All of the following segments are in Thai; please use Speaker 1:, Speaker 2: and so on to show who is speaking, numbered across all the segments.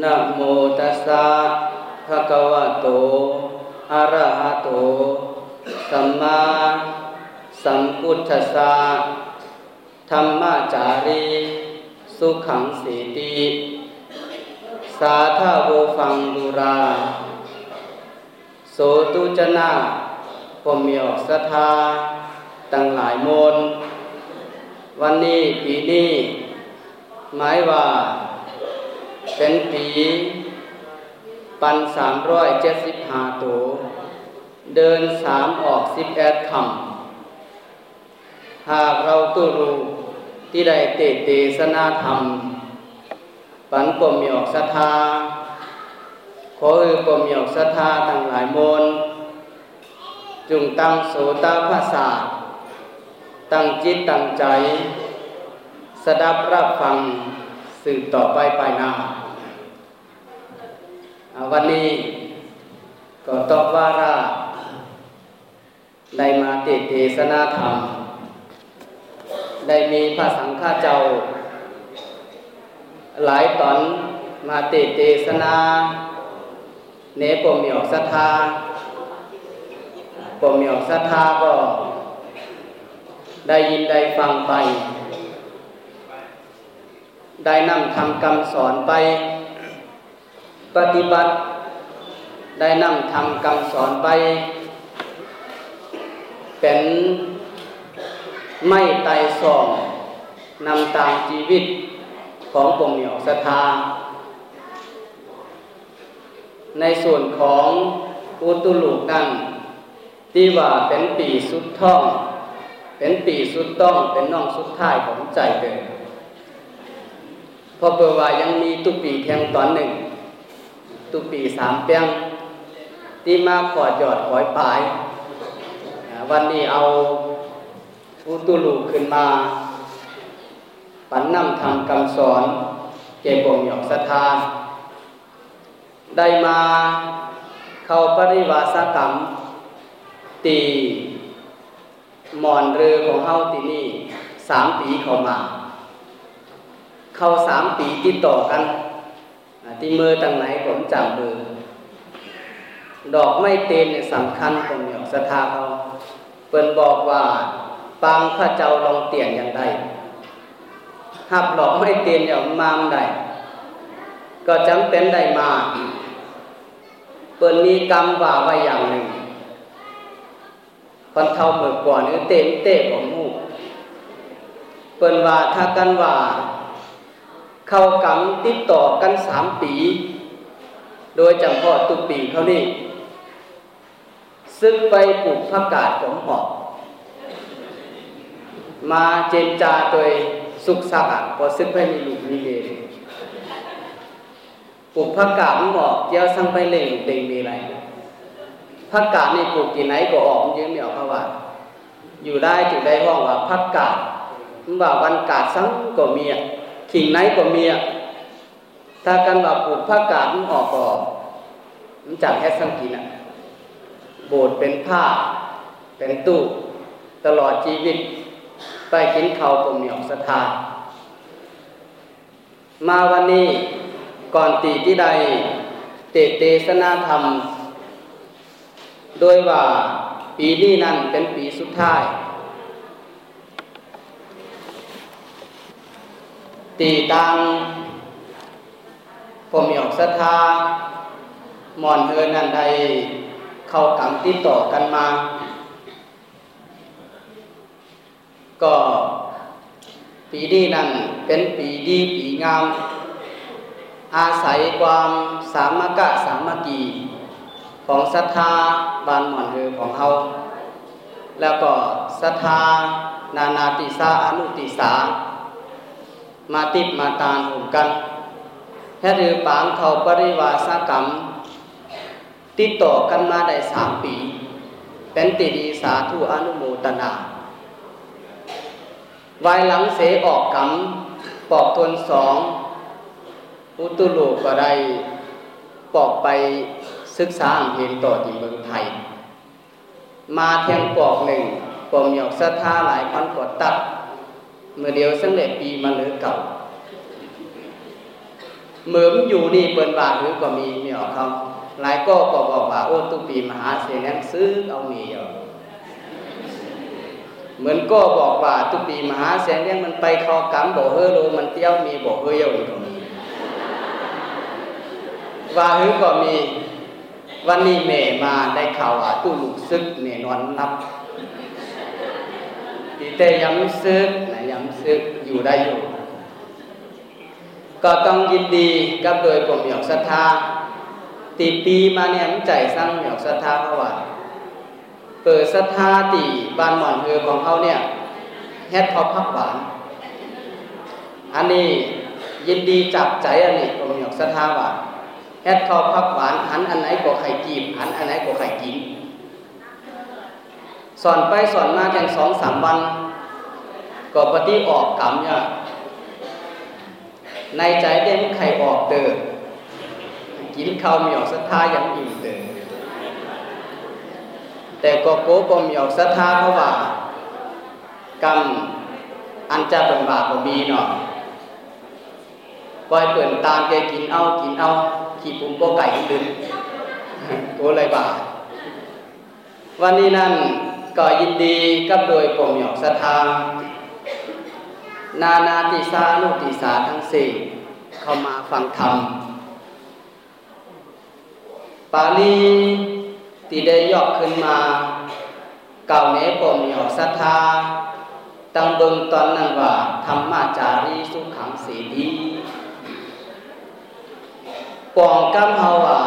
Speaker 1: นะโมตัสสะภะคะวะโต อะระหะโต สัมมาสัมพุทธัสสะธรรมจารี สุขังสีติ สาธาโวฟังดุรา โสตุจนะพมยอกศรัทธาตั้งหลายมน วันนี้ปีนี้หมายว่า เป็นปี ปันสามร้อยเจ็ดสิบห้าตัว เดินสามออกสิบแอดคำหากเราตู้รู้ที่ได้เตเตสนาธรรม ปันปมยอกศรัทธา ขออือปมยอกศรัทธาตั้งหลายมนจุงตั้งโสตภาษาตั้งจิตตั้งใจ สดับรับฟังสืบต่อไปไปหน้า วันนี้ก็ตอบว่าราได้มาติเทศนาธรรม ได้มีพระสังฆาเจ้า หลายตอนมาติเทศนาเนปมีออกศรัทธาปมีออกศรัทธาก็ ได้ยินได้ฟังไป ได้นำทำคำสอนไป ปฏิบัติ ได้นำทำคำสอนไป เป็นไม่ไต่สองนำตามชีวิตของปมเหนียวศรัทธา ในส่วนของอุตุลูกนั่นที่ว่าเป็นปีสุดท่อง เป็นปีสุดต้องเป็นน้องสุดท้ายของใจเดิมพอเปิดว่ายังมีตุปีแทงตอนหนึ่ง ตุปีสามเปียงที่มาขอจอดขอยปลาย วันนี้เอาอุตุลูขึ้นมา ปันนำทำคำสอนเก็บบ่งหยอกศรัทธาได้มาเข้าปริวาสกรรม ตีหมอนเรือของเฮาตีนี่สามปีเข้ามา เข้าสามปีติดต่อกัน ที่มือตังไหนผมจำเบอร์ดอกไม่เต็มเนี่ยสำคัญผมอยากศรัทธาเขาเปิ้นบอกว่าปางพระเจ้าลองเตียนอย่างใดหับดอกไม่เต็มอย่างมามใดก็จำเป็นได้มาเปิ้นมีกรรมว่าไว้อย่างหนึ่งคนเท่าเมื่อก่อนนี่เต็มเตะของมูเปิ้นว่าถ้ากันว่า เข้ากรรมติดต่อกันสามปี โดยจำพาะตุปีเขานี่ซึ่งไปปลูกผักกาดผมหอกมาเจนจาโดยสุขสะอาดพอซึ่งไปมีลูกมีเมรปลูกผักกาดผมหอกเจ้าสั่งไปเล่งเต็งมีอะไรผักกาดนี่ปลูกกี่ไหนก็ออกยืมไม่ออกเพราะว่าอยู่ได้จึงได้ห้องว่าผักกาดว่าวันกาดสังก็มี ขิงไหนก็มีถ้ากันว่าปลูกผักกาดมันออกก็มันจากแค่สังกินอะโบสถ์เป็นผ้า เป็นตู้ ตลอดชีวิต ไปกินเขาผมเหนียวศรัทธามาวันนี้ก่อนตีที่ใดเตเตสนาธรรม โดยว่าปีนี้นั่นเป็นปีสุดท้าย ตีตัง ผมอยากศรัทธาหมอนเฮินนันใด เข้ากรรมติดต่อกันมา ก็ปีนี้นั่นเป็นปีดีปีงาม อาศัยความสามัคคะสามัคคีของศรัทธาบานหมอนเฮือของเฮาแล้วก็ศรัทธานานาติสาอนุติสา มาติดมาตานห่มกันแค่รือปางเขาปริวาสกรรม ติดต่อกันมาได้สามปี เป็นติดีสาธุอนุโมตนาวายหลังเสออกกรรมปอกทนสอง อุตุโลกก็ได้ปอกไปศึกษาเห็นต่อที่เมืองไทย มาเทียงปอกหนึ่งปมหยอกศรัทธาหลายพันกดตัด มื่อเดียวสังเร็ปีมาเหลือเก่าเหมือนอยู่นี่เปินบาทหรือก็มีมีออกเขาหลายก็ก็บอกว่าโอ้ตุปีมหาเสียงซื้อเอาหนีเอาเหมือนก็บอกว่าตุปีมหาเสียงเลี้ยงมันไปคอกำบอกเฮ้อโลมันเตี้ยวมีบอกเฮ้ยอยู่ตรงนี้ว่าฮือก็มีวันนี้เมมาได้ข่าวว่าตู้ลูกซึกเมนอนนับตีเตย้ำซึกนะย้ำ ซึกอยู่ได้อยู่ ก็ต้องยินดีกับโดยผมหยอกศรัทธาตีปีมาเนี่ยมใจสร้างหยอกศรัทธาเพราะว่าเปิดศรัทธาตีบานหมอนเฮือของเขาเนี่ยแฮดพอพักหวาน อันนี้ยินดีจับใจอันนี้ผมหยอกศรัทธาว่าแฮดเขาพักหวานหันอันไหนก็ไข่กีบหันอันไหนก็ไข่กินสอนไปสอนมาแค่สองสามวัน ก็ปฏิออกกรรมเนี่ยในใจเด่นไข่ออกเดินกินข้าวหมีออกซัทธายังอิ่มเดินแต่ก็โกก็มีออกซัทธาเพราะว่ากรรมอันจะเป็นบาปก็มีเนาะปล่อยเปิ่นตามแกกินเอากินเอาขี่ปุ่มก็ไก่ดึงโกเลยบาวันนี้นั่นก็ยินดีกับโดยผมหยอกศรัทธา นานาติสานุติสาทั้งสี่เข้ามาฟังธรรม ปาลีที่ได้ยอกขึ้นมา เก่าเนปมหยอกศรัทธาตั้งเบิงตอนนั้นว่าธรรมาจารีสุขังสีดีปองกำเฮาว่า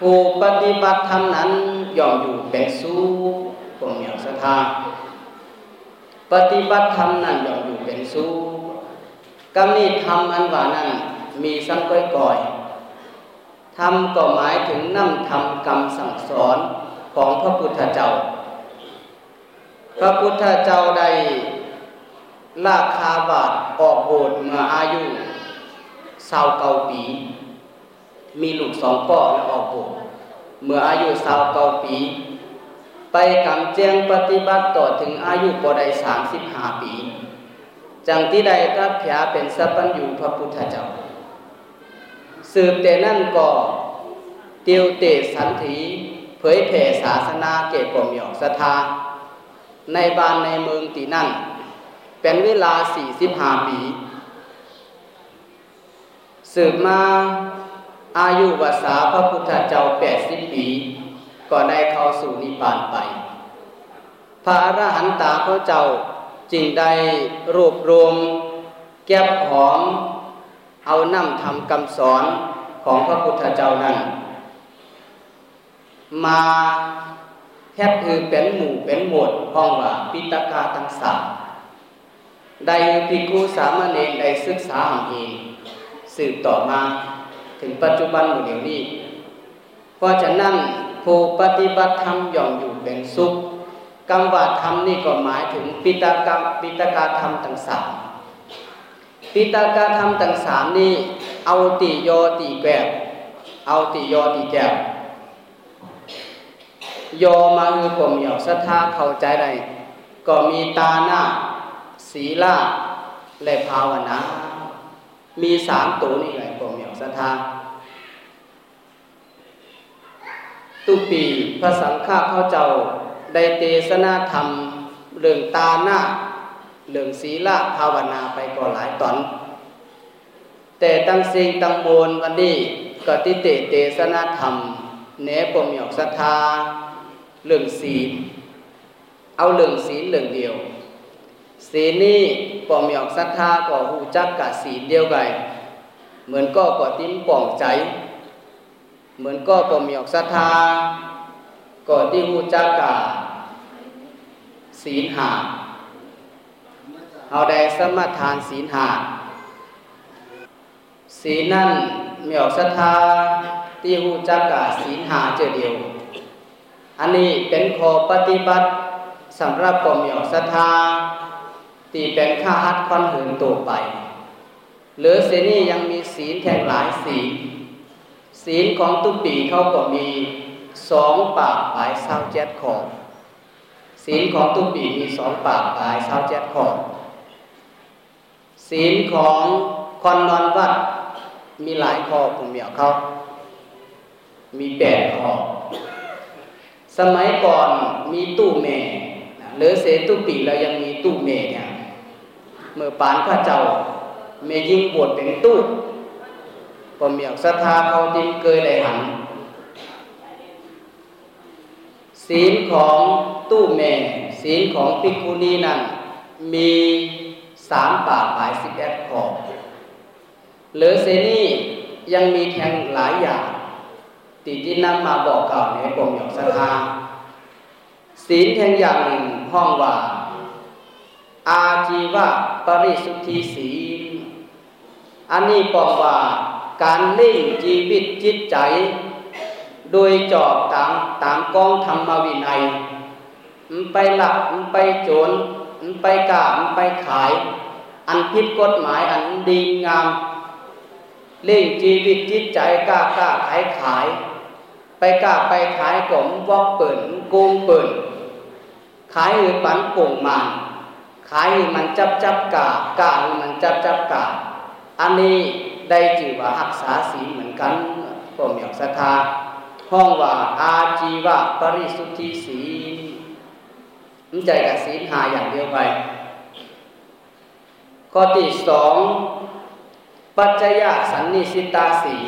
Speaker 1: ผู้ปฏิบัติธรรมนั้นย่อมอยู่เป็นสู้ปมหยอกศรัทธา ปฏิบัติธรรมนั้นย่อมอยู่เป็นสู้กำนี้ทำอันว่านั้นมีสังก้อยก่อยทำก็หมายถึงนำทำกรรมสั่งสอนของพระพุทธเจ้า พระพุทธเจ้าได้ลาคาบาทออกโบสถ์เมื่ออายุสาวเก้าปี มีลูกสองก่อแล้วออกโบสถ์เมื่ออายุสาวเก้าปี ไปกำแจ้งปฏิบัติต่อถึงอายุปได้สามสิบห้าปี จังที่ใดรับผาเป็นสัพพัญญูพระพุทธเจ้า สืบแต่นั่นก็เตียวเตสันถีเผยแผ่ศาสนาเกตปมหยอกศรัทธา ในบ้านในเมืองตีนั่น เป็นเวลาสี่สิบห้าปี สืบมาอายุวสาพระพุทธเจ้าแปดสิบปี ก็ได้เข้าสู่นิพพานไป พระอรหันตาพระเจ้าจึงได้รวบรวม แก็บหอมเอานำทำคำสอนของพระพุทธเจ้านั้น มาแทบคือเป็นหมู่เป็นหมดห้องว่าปิตกาทั้งสาได้พิกูสามเณรได้ศึกษาเองสืบต่อมาถึงปัจจุบันเดี๋ยวนี้เพราะฉะนั้น ผู้ปฏิบัติธรรมย่อมอยู่เป็นสุขกรรมวาธรรมนี่ก็หมายถึงปิตากรรมปิตกาธรรมทั้งสามปิตากาธรรมทั้งสามนี่เอาติโยติแกบเอาติโยติแกบโยมาคือผมหยอกศรัทธาเข้าใจได้ก็มีตาหน้า ศีลาและภาวนา มีสามตัวนี่แหละผมหยอกศรัทธา ตุปีพระสังฆาเข้าเจ้าได้เตสนาธรรมเรื่องตาหน้าเรื่องศีลภาวนาไปก็หลายตอน แต่ตั้งสิ่งตั้งมวลวันนี้ก็ติเตเตสนาธรรมเนปมหยอกศรัทธาเรื่องศีลเอาเรื่องศีลเรื่องเดียวศีลนี่ปอมหยอกศรัทธาก็หูจักกับศีลเดียวกันเหมือนก็กอติ้มป่องใจ เหมือนก็ปมีออกศรัทธาก่อนที่หูจักกาศีลหาเอาได้สมทานศีลหาศีลนั่นมีออกศรัทธาที่หูจักกาศีลหาเจอเดียว อันนี้เป็นขอปฏิบัติสำหรับปมีออกศรัทธาที่เป็นข้าฮัดคอนหืนตัวไป หรือเสนี่ยังมีศีลแทงหลายศีล ศีลของตุปีเขาก็มีสองปากปลายเศร้าเจ็ดขอศีลของตุปีมีสองปากปลายเศร้าเจ็ดขอศีลของคนนอนวัดมีหลายข้อผมเหมียวเขา มีแปดข้อ สมัยก่อนมีตู้เมหรือเสตุปีเรายังมีตู้เมเนี่ยเมื่อปานพระเจ้าเมยิงบวชเป็นตู้ ผมอยากศรัทธาเขาดินเกยได้หัน ศีลของตู้เมศีลของปิกุนีนั้นมีสามปากหลายสิบแอดขอบหรือเซนี่ยังมีแทงหลายอย่างติที่นำมาบอกกล่าวในกรมหยกสถาศีลแทงอย่างหนึ่งห้องว่า อาจีวะปริสุทธิศีลอันนี้บอกว่า การเล่งชีวิตจิตใจ โดยจอบตามตามกองธรรมวินัยไปหลักมันไปโจรมันไปกาไปขาย อันผิดกฎหมายอันดีงาม เล่งชีวิตจิตใจกล้ากล้าขายขาย ไปกล้าไปขายกลมวอกเปิดโกงเปิดขายหรือปันป่งมันขายหรือมันจับจับกากาหรือมันจับจับกาอันนี้ ได้จือว่าหักษาศีลเหมือนกันผมอยากศรัทธาห้องว่าอาจีวะปริสุทธิศีลมันใจกับศีลหาอย่างเดียวไป ข้อที่สองปัจจยสันนิสิตาสี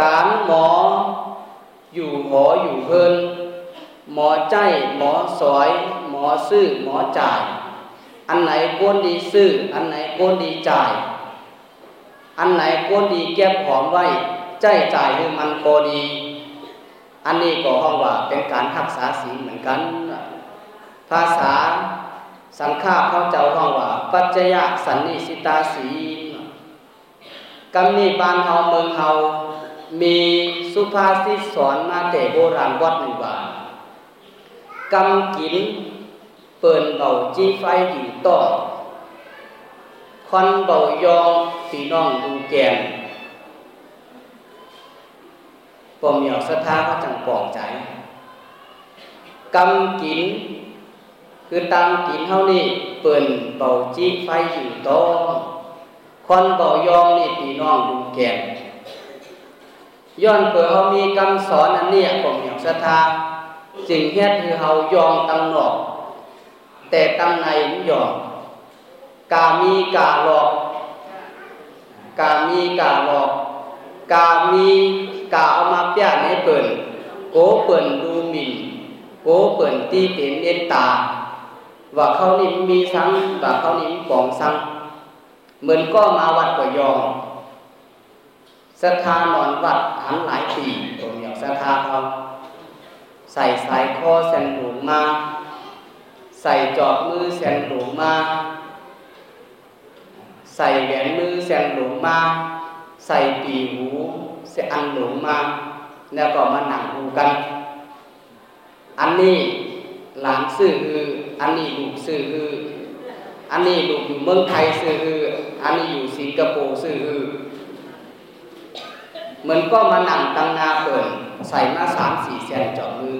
Speaker 1: การหมออยู่หออยู่เพิ่นหมอใจหมอสอย หมอซื้อหมอจ่าย อันไหนควรดีซื้อ อันไหนควรดีจ่าย อันไหนควรดีเก็บหอมไว้ใจจ่ายให้มันพอดี อันนี้ก็ห้องว่าเป็นการรักษาศีลเหมือนกัน ภาษาสังฆาเขาเจ้าห้องว่า ปัจจยสันนิสิตาศีกำนี้บ้านเฮาเมืองเฮามีสุภาษิตสอนมาแต่โบราณวัดหนึ่งว่ากำกินเปิ่นเบาจี้ไฟอยู่ต่อ คอนเบายองพี่น้องดูแกนปมเหยาศรัทธาเขาจังปอกใจกำกิน คือตามกินเท่านี้เปิ่นเบาจี้ไฟอยู่ต่อคอนเบายองนี่พี่น้องดูแกนย้อนเปิดเขามีคำสอนอันนี้ผมอยากศรัทธาสิ่งเฮ็ดคือเขายองตังนอก แต่ตังในมันยอง กามีกาหลอกกามีกาหลอกกามีกาเอามาเปียในเปิ่นโกเปิ่นดูหมิ่นโกเปิ่นตีเป็นเนตา ว่าเขานี่มีสังว่าเขานี่มปองสังเหมือนก็มาวัดก็ยองศรัทธานอนวัดหันหลายปีผมอยากศรัทธาเขาใส่สายคอแสนหลวงมา ใส่จอบมือแสนหลวงมา ใส่แหวนมือแสนหลงมา ใส่ปีหูเสอันหลงมา แล้วก็มาหนังหูกัน อันนี้หลานซื้อคือ อันนี้ลูกซื้อคือ อันนี้ลูกอยู่เมืองไทยซื้อคือ อันนี้อยู่สิงคโปร์ซื้อคือเหมือนก็มาหนังตังนาเปิดใส่มาสามสี่แสนจอดมือ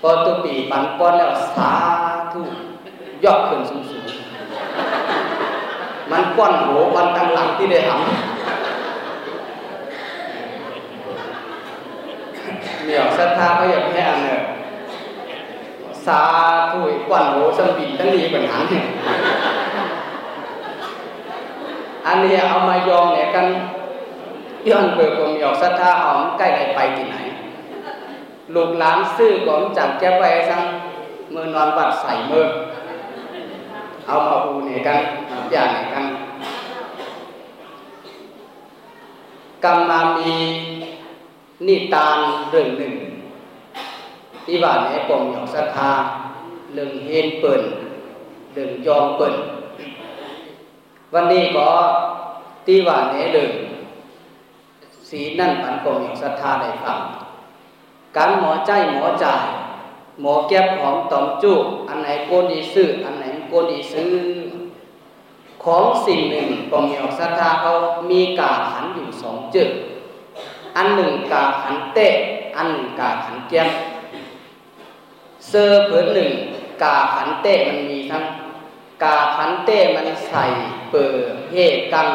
Speaker 1: พอตัวปีปันป้อนแล้วสาธุยอดขึ้นสูงสูง มันก้อนโหวันตั้งหลังที่ได้ทำเหนียวศรัทธาเขาอยากแค่อันเนี่ยสาธุก้อนโหสมบีตั้งดีปัญหาอันนี้เอามายองเนี่ยกันย้อนเปิดผมอยากศรัทธาหอมใกล้ไปที่ไหนลูกหลานซื้อของจากแก้ไปสังเมื่อนอนวัดใส่เมื่อ เอามาอูเนี่ยกันอย่างเนี่ยกันกรรมามีนิตานเรื่องหนึ่ง ที่ว่านี่ยผมอยากศรัทธาเรื่องเฮนเปิ่นเรื่องยอมเปิ่นวันนี้ก็ที่ว่านี่ยเรื่องสีนั่นปันกงอย่างศรัทธาได้ฟังการหมอใจหมอจ่ายหมอแก้บหอมตอมจุอันไหนโกดีซื้ออันไหน โกดีซื้อ ของสิ่งหนึ่งกองอย่างศรัทธาเขามีกาขันอยู่สองจึกอันหนึ่งกาขันเตะอันหนึ่งกาขันแก้มเซอร์เผืนหนึ่งกาขันเตะมันมีทั้งกาขันเต้มันใส่เปิดเฮกัน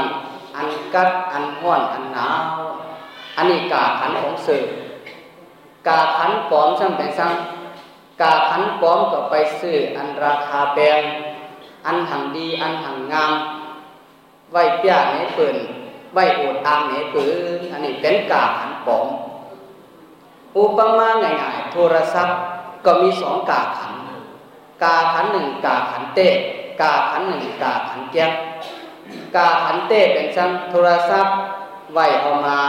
Speaker 1: อันกัดอันห้อนอันหนาวอันนี้กาขันของเสือกาขันปลอมซ้ำเป็นซ้ำ กาขันปลอมก็ไปซื้ออันราคาแพงอันหังดีอันหังงาม ไว้เปียไหนเปิ่นไว้โอดอางไหนเปิ่นอันนี้เป็นกาขันปลอมอุปมาง่ายๆโทรศัพท์ก็มีสองกาขัน กาขันหนึ่งกาขันเต้กาขันหนึ่งกาขันแก้วกาขันเต้เป็นซ้ำโทรศัพท์ไวเอามา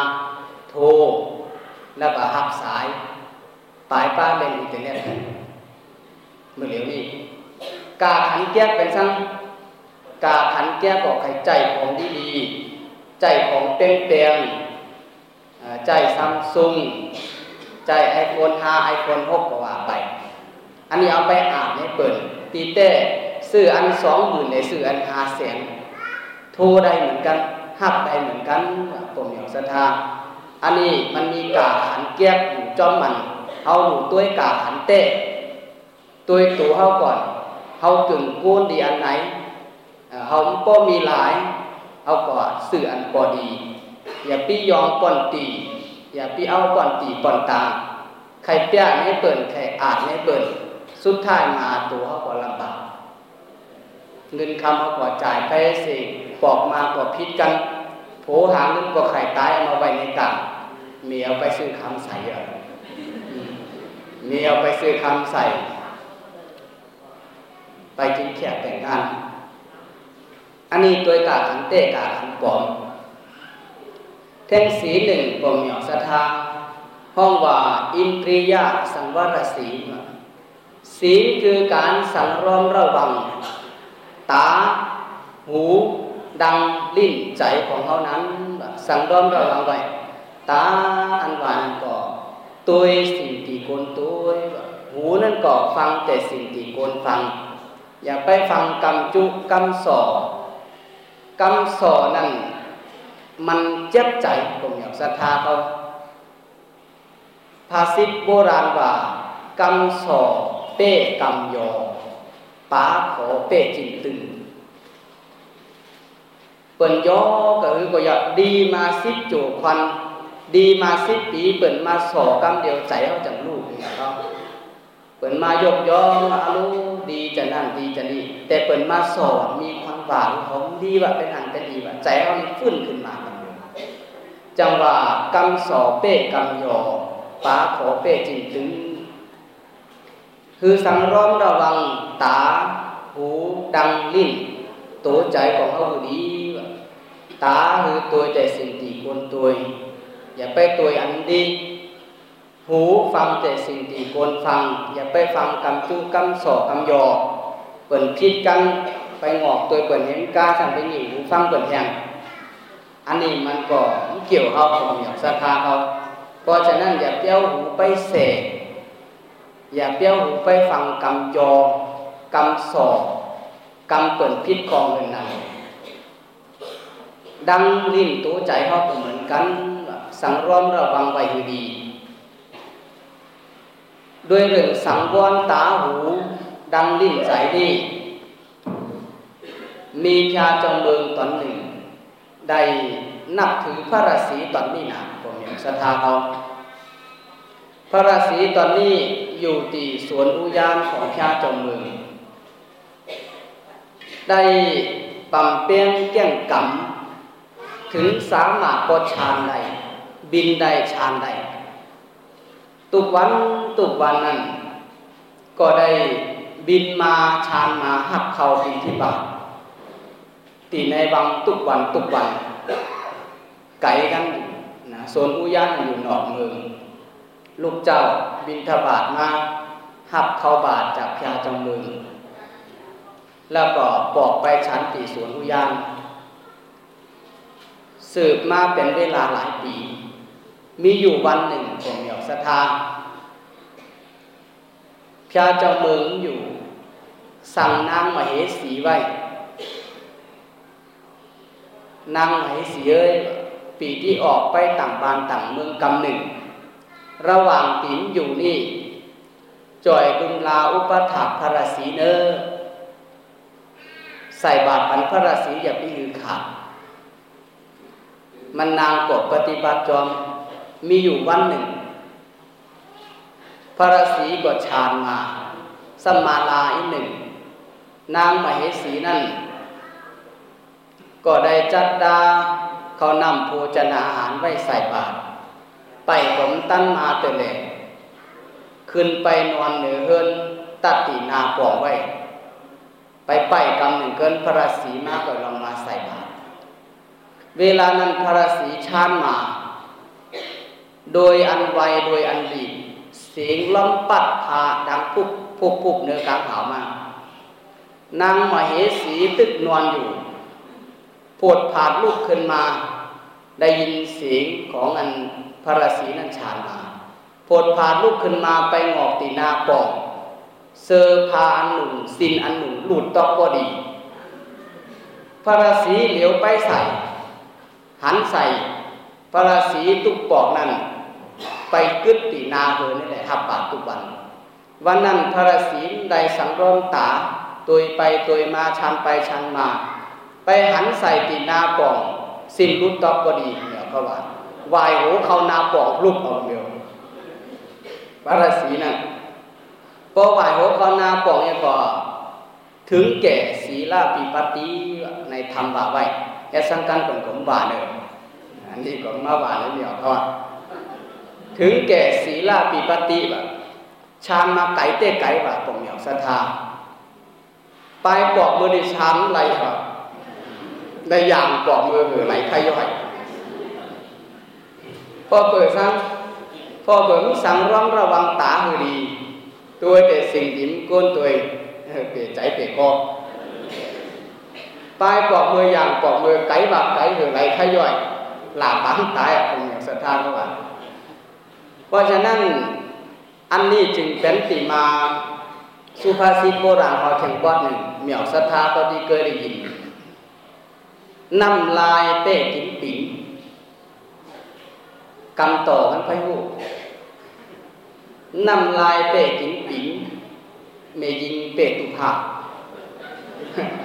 Speaker 1: โทรแล้วก็หับสายปลายป้าเล่นอินเทอร์เน็ต มื่อเร็วนี้กาขันแก้เป็นซ้ำกาขันแก้บอกให้ใจของดีดีใจของเป้งเปงใจซัมซุงใจไอโฟนห้าไอโฟนหกก็ว่าไป อันนี้เอาไปอ่านให้เปิดตีเต้ซื้ออันสองหมื่นในซื้ออันห้าแสนโทรได้เหมือนกันหับได้เหมือนกันผมอย่ากสถาอันนี้มันมีกาขันแก้อยู่จอมมัน เอาดูตัวกาขันเต้ ตัวตัวเขาก่อนเขาถึงกูนดีอันไหนเขาก็มีหลายเอาก่อนสื่ออันพอดีอย่าพี่ยองก่อนตีอย่าพี่เอาก่อนตีก่อนตาใครเปี้ยไม่เปิดใครอาจไม่เปิดสุดท้ายมาตัวเขาก็ลำบากเงินคำเขาก็จ่ายไปสิปอกมาก็พิษกันโผหาเงินก็ไข่ตายเอามาไว้ในกาเมียเอาไปซื้อคำใส่เมียเอาไปซื้อคำใส่ ไปกินแขกแต่งงาน อันนี้ตัวกาขันเตกาขันปอมเท่งสีหนึ่งปมหยอกสถาห้องว่าอินทรียสังวรสีศีลคือการสังรอมระวัง ตา หู ดังลิ้นใจของเขานั้น สังรอมระวังไว้ตาอันหวานก็ตัวสิ่งที่คนตัวหูนั่นก็ฟังแต่สิ่งที่คนฟัง อย่าไปฟังกำจุกำสอกำสอนั่นมันเจ็บใจผมอยากศรัทธาเขาภาษิตโบราณว่ากำสอเป้กำยอป้าขอเป้จินตึงเปิ่นย่อก็คือก็อยากดีมาสิบจูควัน ดีมาสิบปีเปิ่นมาสอกำเดียวใจเขาจังลูกเขา เปิ่นมายกย่อมาลูดีจะนั่นดีจะนี่แต่เปิ่นมาสอมีความหวานของดีว่าเป็นหันเป็นดีว่าใจเขาฟื้นขึ้นมาจังว่ากำสอเป้กำยอป้าขอเป้จินตึง คือสังร้อมระวังตา หูดังลิ้นตัวใจของเขาดีตาคือตัวใจสิ่งที่ควรตัวอย่าไปตัวอันดี หูฟังแต่สิ่งที่ควรฟัง อย่าไปฟังกำจู้กำสอกำยอเปิ่นพิดกันไปงอกตัวเปิ่นเห็นกาสั่งไปหนีหูฟังเปิ่นแหงอันนี้มันก็เกี่ยวเขาของอย่ากศรัทธาเขาเพราะฉะนั้นอย่าเปี้ยวหูไปเสกอย่าเปี้ยวหูไปฟังกำจอกำสอกกำเปิ่นพิษของเงินนั้นดังลิ้นตัวใจเขาก็เหมือนกัน สังรอมระวังไว้ดี ด้วยเรื่องสังวรตาหูดังลิ้นใจดีมีพาจงเมืองตอนหนึ่ง ได้นับถือพระราศีตอนนี้นะผมยากศรัทธาเขาพระราศีตอนนี้อยู่ที่สวนอุยานของพระจงเมือง ได้ปั่มเปี้ยงเกี้ยงกำถึงสามารถปชานได้บินได้ชานได้ตุกวันตุกวันนั้น ก็ได้บินมาชานมาหักเขาบินที่บาตีในวังตุกวันตุกวัน ไก่กันนะโซนอุยานอยู่นอกเมือง ลูกเจ้าบินทบาทมาหับเขาบาทจากพยาจังเมือง แล้วก็บอกไปชั้นตีสวนอุยานสืบมาเป็นเวลาหลายปี มีอยู่วันหนึ่งผมอยากสถา พระเจ้าเมืองอยู่ สั่งนางมเหสีไว้ นางมเหสีเอ้ยปีที่ออกไปต่างบานต่างเมืองกำหนึ่ง ระหว่างติ๋มอยู่นี่จ่อยดุมลาอุปถักพระศีเนอใส่บาตรปันพระราศีอย่าไปหือขาดมันนางกดปฏิบัติจอมมีอยู่วันหนึ่ง พระราศีก็ฌานมา สมาลาอีกหนึ่ง นางมเหสีนั่น ก็ได้จัดดาเขานำโภชนาอาหารไว้ใส่บาตรไปผมตั้นมาเตเลขึ้นไปนอนเหนือเฮินตัดตีนาปองไว้ ไปไปกำหนึ่งเกินพระราศีมากก็ลงมาใส่บาตรเวลานั้นพระราศีชานมา โดยอันไวโดยอันดี สียงล้มปัดพาดังปุ๊บปุ๊บปุ๊บเนื้อกลางหาวมานางมเหสีตึกนอนอยู่ปวดผาดลุกขึ้นมา ได้ยินเสียงของอันพระราศีนั้นชานมาปวดผาดลุกขึ้นมาไปงอกตีนาปองเซอพาอันหนุ่มสินอันหนุ่มหลุดตอกพอดี พระราศีเหลียวไปใส่ หันใส่พระราศีตุกปอกนั้น ไปกึดตีนาเฮอนี่แหละทับปากทุกวันวันนั้นพระราศีได้สังรมตาตัวไปตัวมาชันไปชันมา ไปหันใส่ตีนาปอง สิ้นรุดตอกพอดีเนี่ยเพราว่าวายโหเขานาปองลุกออกเดียวพระราศีนั่นพอวายโหเขานาปองเนี่ยก็ถึงแก่ศีลาปิปติในธรรมว่าไว้แค่สังกันของผมว่าเนอะอันนี้ก็มาว่าแล้วเดียวเพราว่า ถึงแก่ศีลาปิปติแบบชานมาไก่เต้ไก่ว่าผมเหนียวศรัทธาไปปอกมือดิฉันไรครับในอย่างปอกมือหือไหลไขย่อยพอเปิดซังพอเปิดมิสังร้องระวังตาหือดีตัวแต่สิ่งยิ้มก้นตัวเปลี่ยนใจเปลี่ยนคอปลายปอกมืออย่างปอกมือไก่บาปไก่หือไหลขย่อยหลาบังตายผมเหนียวศรัทธาเขาว่ เพราะฉะนั้นอันนี้จึงเป็นติมาสุภาษิตโบราณเขาแข่งบอดหนึ่งเหมียวศรัทธาก็ดีเคยได้ยินน้ำลายเป้กินปิ่งกำต่อกันไปหูน้ำลายเป้กินปิ่งเมยิงเปตุภา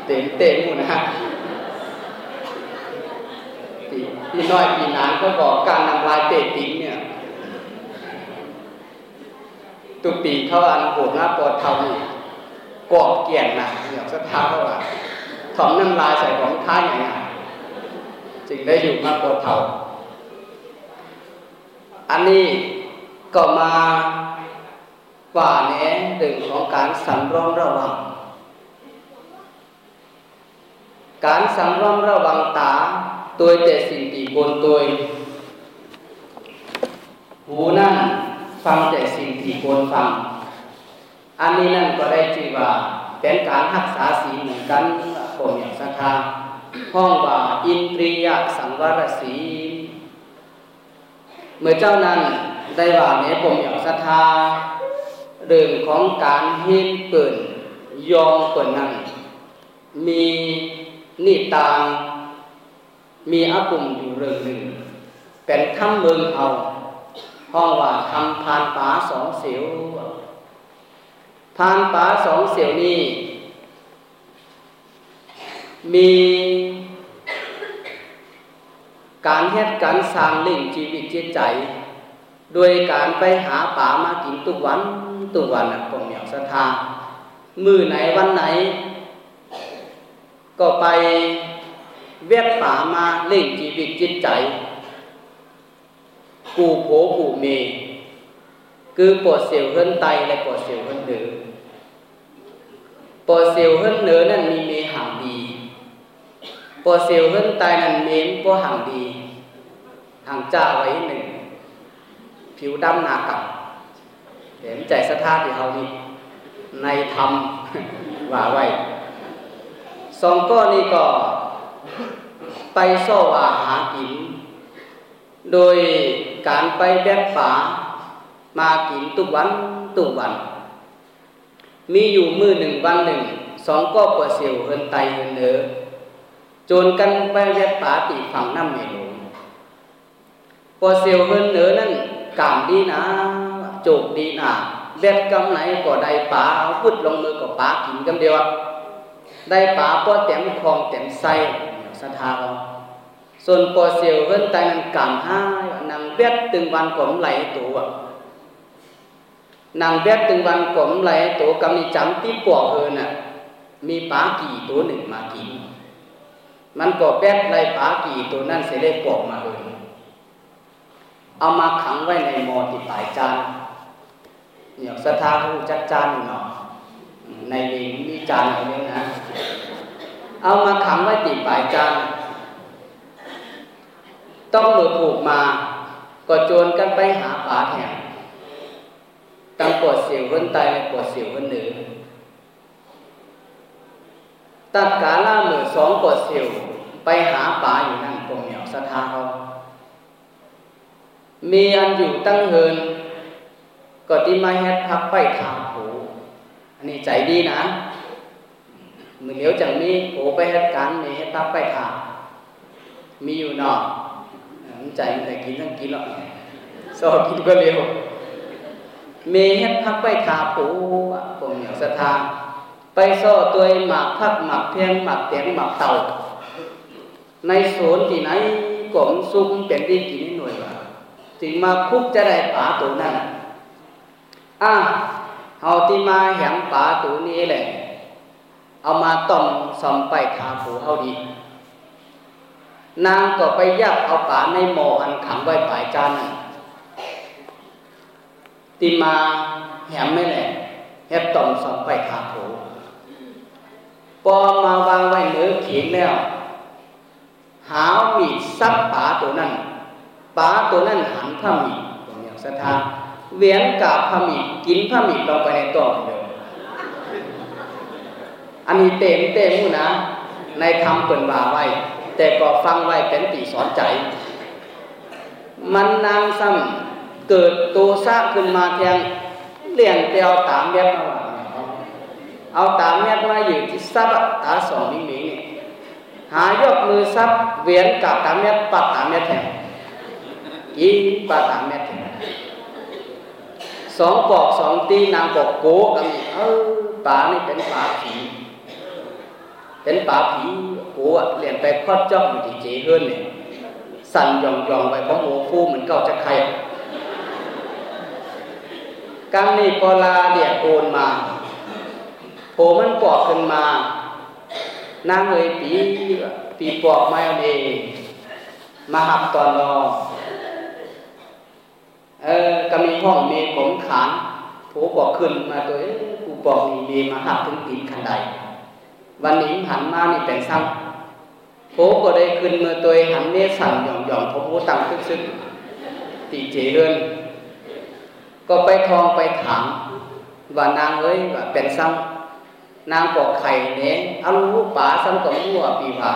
Speaker 1: เต็มเต็มหมดนะพี่น้อยพี่นานก็บอกการน้ำลายเป้ปิ่งเนี่ย ตุปีเขาอันโหดหน้าปอดเท่านี่กอบเกี่ยนนะเหนียวสะท้าเขาว่าถอมน้ำลายใส่ของท้ายอย่างไงจึงได้อยู่มาปวดเท่า อันนี้ก็มาว่าแหนเรื่งของการสำรองระวัง การสำรองระวังตาตัวแต่สิ่งที่บนตัวหูนั่น ฟังแต่สิ่งที่ควรฟัง อันนี้นั่นก็ได้ชื่อว่าเป็นการรักษาศีลเหมือนกันผมอย่างศรัทธาห้องว่าอินทรียสังวรศีเมื่อเจ้านั้นได้ว่าเนี่ยผมอย่างศรัทธาเรื่องของการเห็นเปิ่นยอมเปิ่นนั้นมีนิตางมีอาปุ่มอยู่เรื่องหนึ่งเป็นคำเมืองเอา ห้องว่าทำพานป่าสองเสียวพานป่าสองเสียวนี้มีการเฮ็ดการสร้างเล่งชีวิตจิตใจ โดยการไปหาป่ามากินทุกวันทุกวันผมอยากศรัทธามือไหนวันไหน ก็ไปเวียดป่ามาเล่งชีวิตจิตใจ กูโผกูเมคือปวดเสียวเฮิรนไตและปวดเสียวเฮิรนเนือปวดเสียวเฮิรนเนือนั่นมีเมหังดีปวดเสียวเฮิรนไตนั่นเมมปวหังดีหังจ้าไว้หนึ่งผิวดำหนากับเห็นใจสถาที่เขานี่ในธรรมว่าไว้สองก้อนนี้ก็ไปโซว่าหากิน โดย การไปแบกป่ามากินทุกวันทุกวัน มีอยู่มือหนึ่งวันหนึ่ง สองก็ปวดเสียวเฮินไตเฮินเนือจนกันไปแบกป่าตีฝั่งน้ำเมลงปวดเสียวเฮินเนือนั่นกามดีนะโจกดีนะแบกกำไหนก็ได้ป่าเอาพุดลงมือก็ป่ากินกำเดียวได้ป๋าป้อเต็มคลองเต็มไส้สถาเรา ส่วนปอเสียวเพิ่นตายนั้นกำห้านางเบ็ดตึงวันกลมไหลตัว นางเบ็ดตึงวันกลมไหลตัวกำมีจำที่ปวกเฮินน่ะ มีป๋ากี่ตัวหนึ่งมากิน มันก็แป๊ดไรป๋ากี่ตัวนั่นเสียได้ปวกมาเฮินเอามาขังไว้ในมอติปลายจานเนี่ยสถาผู้จัดจานเนาะในวิจารณ์อะไรนะ เอามาขังไว้ติดปลายจาน ต้องหลุดผูกมา ก็โจรกันไปหาป่าแถมตั้งปวดเสียวคนตายปวดเสียวคนเหนือตัดกาล่ามือสองปวดเสียวไปหาป่าอยู่นั่นปงเหนียวสถาเขามีอันอยู่ตั้งเฮินก็ที่มาเฮ็ดพักไปทางผูอันนี้ใจดีนะมือเหลียวจังมีโผไปเฮ็ดการมีเฮ็ดพักไปทางมีอยู่นาะ ใจมันแต่กินทั้งกินหรอกสอกินก็เร็วเมเฮ็ดพักไปทาปูผมเหนียวสถาไปซ่อตัวหมักพักหมักเพียงหมักเตียงหมักเต่า ในสวนที่ไหนกลมซุ้มเป็นดีกินหน่วยว่าถึงมาคุกจะได้ป่าตัวนั้นอะเฮาที่มาแหมป่าตัวนี้แหละ เอามาต้มซอมไปทาปูเฮาดี นางก็ไปยักเอาป่าในหมออันขังไว้ปลายจานนั้นติมาแหมไม่แหละแฮบต่อมสองไปขาโผปอมาวางไว้เนื้อเขียงแล้ว หามีซับป่าตัวนั้นป่าตัวนั้นหันผ้ามีตรงนี้สถาเวียนกาบผ้ามีกินผ้ามีลงไปในตัวเดียวอันนี้เต็มเต็มนะในคำเปิ่นว่าไว้ แต่ก็ฟังไว้เป็นตีสอนใจ มันนางซ้ำเกิดตัวซากขึ้นมาแทงเลี่ยนไปเอาตามเม็ดมาเอาตามเม็ดมาอยู่ที่ซับตาสองมิมิหายกมือซับเวียนกับตามเม็ดปัดตามเม็ดแทงยีปัดตามเม็ดแทงสองปอกสองตีนางบอกโก้กันเออป่านี่เป็นป่าผี เป็นป่าผีกูอะเรียนไปคอดจ้องอยู่ที่เจเฮิรนเนี่ยสั่นยองยองไปเพราะโมฟูเหมือนเก่าจะใครกังนี่ปลาเดียโกนมาโผมันปอกขึ้นมานางเลยปีปีปอกไม่เอาเองมาหับตอนรอเออก็มีห้องมีผมขานโผบอกขึ้นมาตัวเอ้กูปอกมีมีมาหับถึงปีขันใด วันนี้หันมานี่เป็นซ้ำโผก็ได้ขึ้นเมื่อตัวหันเนสั่นหย่องหย่องผมก็ตั้งซึกซึกตีเจเรือนก็ไปทองไปถามว่านางเอ้ยว่าเป็นซ้ำนางปอกไข่เนี้เอาลูกป่าซ้ำกับหัวปีผา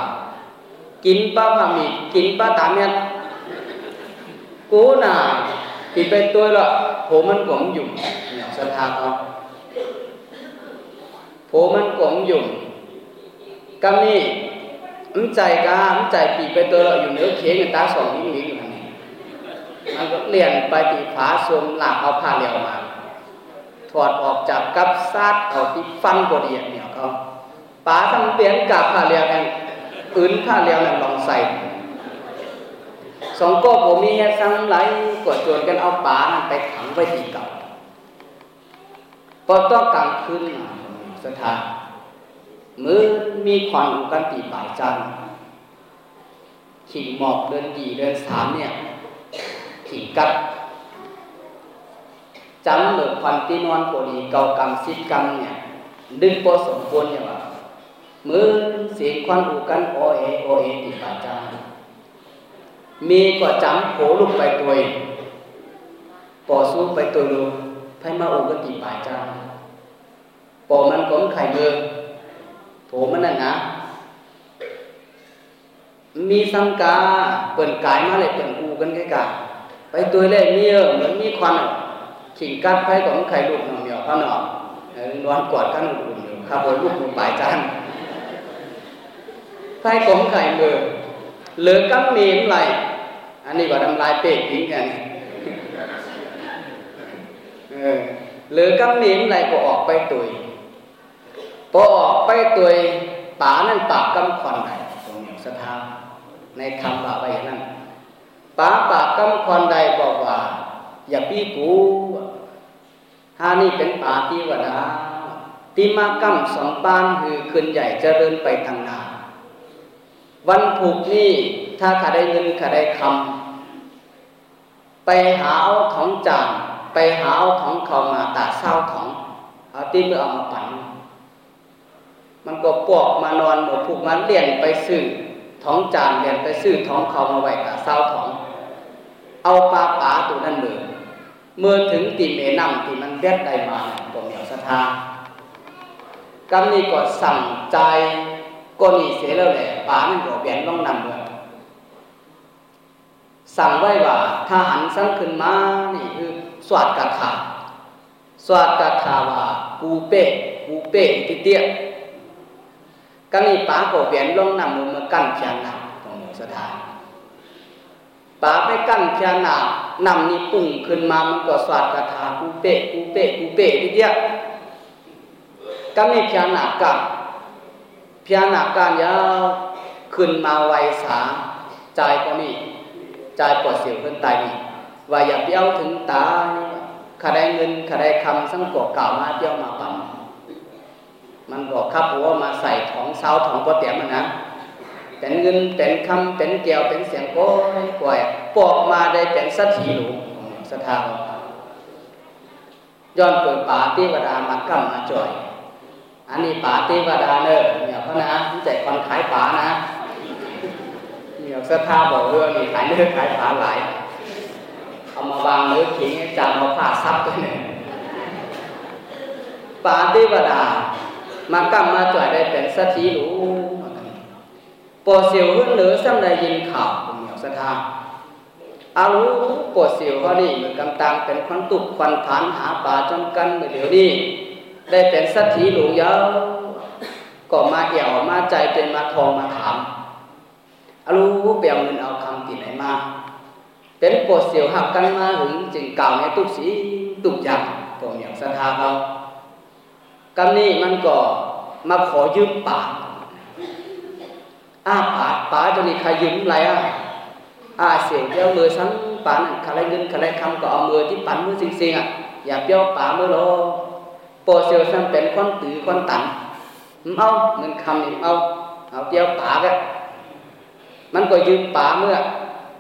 Speaker 1: กินป้าพามีกินป้าตามเนี่ยกูน่ะปีไปตัวละโผมันกลมอยู่เนี่ยสถาเขาโผมันกลมอยู่ กำนี่มันใจกามันใจปีไปตัวเราอยู่เนื้อเค้งตาสองนิ้วนิ้วอยู่นี่นเองมันก็เลียนไปตีฝาสวมหลักเอาผ้าเหลียวมา ถอดออกจากกับซาดเอาที่ฟันบดีเนี่ยเขาป๋าทำเปลี่ยนกับผ้าเหลียวนั่นอื่นผ้าเหลียวนั่นลองใส่สองก็ผมมีแค่ซ้ำไหลกดจวนกันเอาป๋านั่นไปขังไว้ที่เก่าพอต้องกลางคืนสถาน มือมีควันอุกันตีปายจันขิงหมอกเดินดีเดินสามเนี่ยขิงกัดจำเหลือควันตีนอนปดีเกากรรมสิบกรรมเนี่ยดึงพอสมควรเนี่ยว่ามือเสียงควันอุกันโอเอโอเอตีปายจันมีก็จำโผลุกไปตัวปอสู้ไปตัวลูไพมาอุกันตีปายจันปอมันก้มไข่เมือ โถมันนั่นนะมีสังกาเปิ่นกายมาเลยเปิ่นอูกันแค่กาไปตัวเล่มีเออเหมือนมีควันขิงกัดไฟของไข่ลูกหน่อเหนียวข้างนอกนอนกอดข้างอุ่นอยู่ข้าบนลูกมือปลายจานไฟของไข่มือเหลือกัำมีมไรอันนี้ก็ทำลายเป็ดทิ้งกันเหลือกัำมีมไรก็ออกไปตุย พอออกไปตัวป่านั่นป่ากำคอนใดตรงนี้สถาในคำว่าไว้นั่นป่าป่ากำคอนใดบอกว่า อย่าปีกูฮานี่เป็นป่าที่วดาที่มากำสองปานคือคืนใหญ่เจริญไปทางนา วันผูกนี่ถ้าข้าได้เงินข้าได้คำไปหาเอาของจานไปหาเอาของเขามาตาเศร้าของ เอาที่เมื่อเอามาปั่น มันก็ปอกมานอนหมดผูกมันเลี่ยนไปซื้อท้องจานเลี่ยนไปซื้อท้องเขามาไว้กับเศร้าท้อง เอาปลาป๋าตัวนั้นเลยเมื่อถึงตีเมนำที่มันเบ็ดได้มาผมอยากศรัทากำนี้ก็สั่งใจก็นี่เสียแล้วแหละป๋านั่นก็เบียนต้องนำเลยสั่งไว้ว่าถ้าหันสังขึ้นมานี่คือสวัสดกถาสวัสดกถาว่ากูเป้กูเป้ติเตี้ย ก็นี่ป๋าก็เบียนลงนำมือมากั้นเพียงนาตรงนี้สถานป๋าไปกั้นเพียงนานำนี่ปุ่งขึ้นมามันก็สวัสดกถากูเป้กูเป้กูเป้ติเตี้ยก็นี่เพียงนากันเพียงนากันยาวขึ้นมาไวสาใจก็นี่ใจปวดเสียวขึ้นตายนี่ว่าอย่าเปี้ยวถึงตายข้าได้เงินขาได้คำสังกอกกล่าวมาเปี้ยวมาปั๊ม มันบอกครับหัวมาใส่ของเสาของปอเตียมันนะเป็นเงินเป็นคำเป็นเกี่ยวเป็นเสียงโก้ยกวยปอกมาได้เป็นสัตถีหลูสถาย้อนเปิดป่าเทวดามากำมาจ่อย อันนี้ป่าเทวดาเนอะเนี่ยเขานะใจคนขายป่านะเนี่ยสถาบอกเรื่องนี่ขายเนื้อขายป่าหลายเอามาวางเนื้อขิงจานมาผ่าซับตัวหนึ่งป่าเทวดามากำมาจ่อยได้เป็นสัตถีหลูปวดา วผมเหนียวสถาอารู้ปวดเสียวเขานี่เหมือนกำตังเป็นควันตุกควันผานหาป่าจนกันเหมื่อเดี๋ยวนี้ได้เป็นสัตถีหลูยาวก็มาเอี่ยวมาใจเป็นมาทองมาถามอารู้เปี่ยมเงินเอาคำติไหนมาเป็นปวดเสียวหักกันมาถึงจึงเก่าในตุกสีตุกอย่างผมเหนียวสถาเขา กำนี้มันก็มาขอยืมป่าอ้าป่าป่าจะมีใครยืมอะไรอะอาเสียวเดียวมือซ้ำป่านั่นใครเงินใครคำก็เอามือที่ปันมือสิงๆอะอย่าเปี้ยวป่ามือโลโปเสียวซ้ำเป็นคนตือคนตันเอาเงินคำนี่เอาเอาเปี้ยวปาก็มันก็ยืมป่าเมื่อ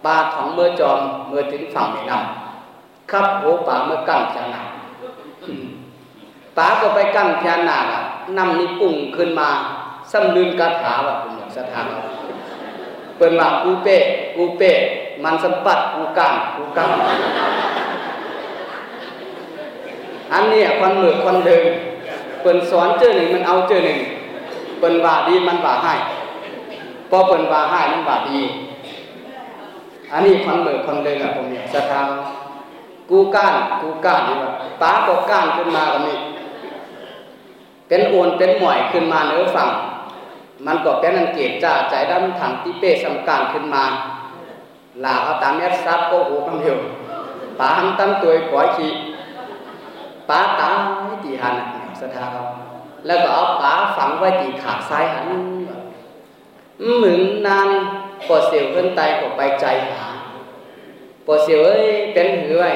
Speaker 1: ป่าของเมื่อจอมเมื่อถึงฝั่งไม่นำครับโหป่าเมื่อกั้นจะหนัก ป๋าก็ไปกั้นพญานาคนำนี่ปุ่งขึ้นมาซ้ำลืมคาถาว่าคุณอกสถานเปิดว่ากูเป้กูเป้มันสัมปัดกูกั้นกูกั้นอันนี้คนเหมือคนเดิมเปิ่นสอนเจอหนึ่งมันเอาเจอหนึ่งเปิ่นว่าดีมันว่าให้พอเปิ่นว่าให้มันว่าดีอันนี้คนเหมือคนเดิมอะผมอกสถานกูก้านกูก้านดีว่าป้าก็ก้านขึ้นมากับนี้ เป็นโอนเป็นหมวยขึ้นมาเนื้อฝั่ง มันก็เป็นอังเกตจ้าใจดำถังที่เป้สำการขึ้นมาลาเอาตามแอดซับก็หูคำเดียวป่าหันตั้งตัวปล่อยขี้ป่าตาตีหันสถาเขาแล้วก็เอาป่าฝังไว้ตีขาซ้ายหันเหมือนนานปอเสียวขึ้นไตก็ไปใจหาปอเสียวเอ้ยเป็นหือไว้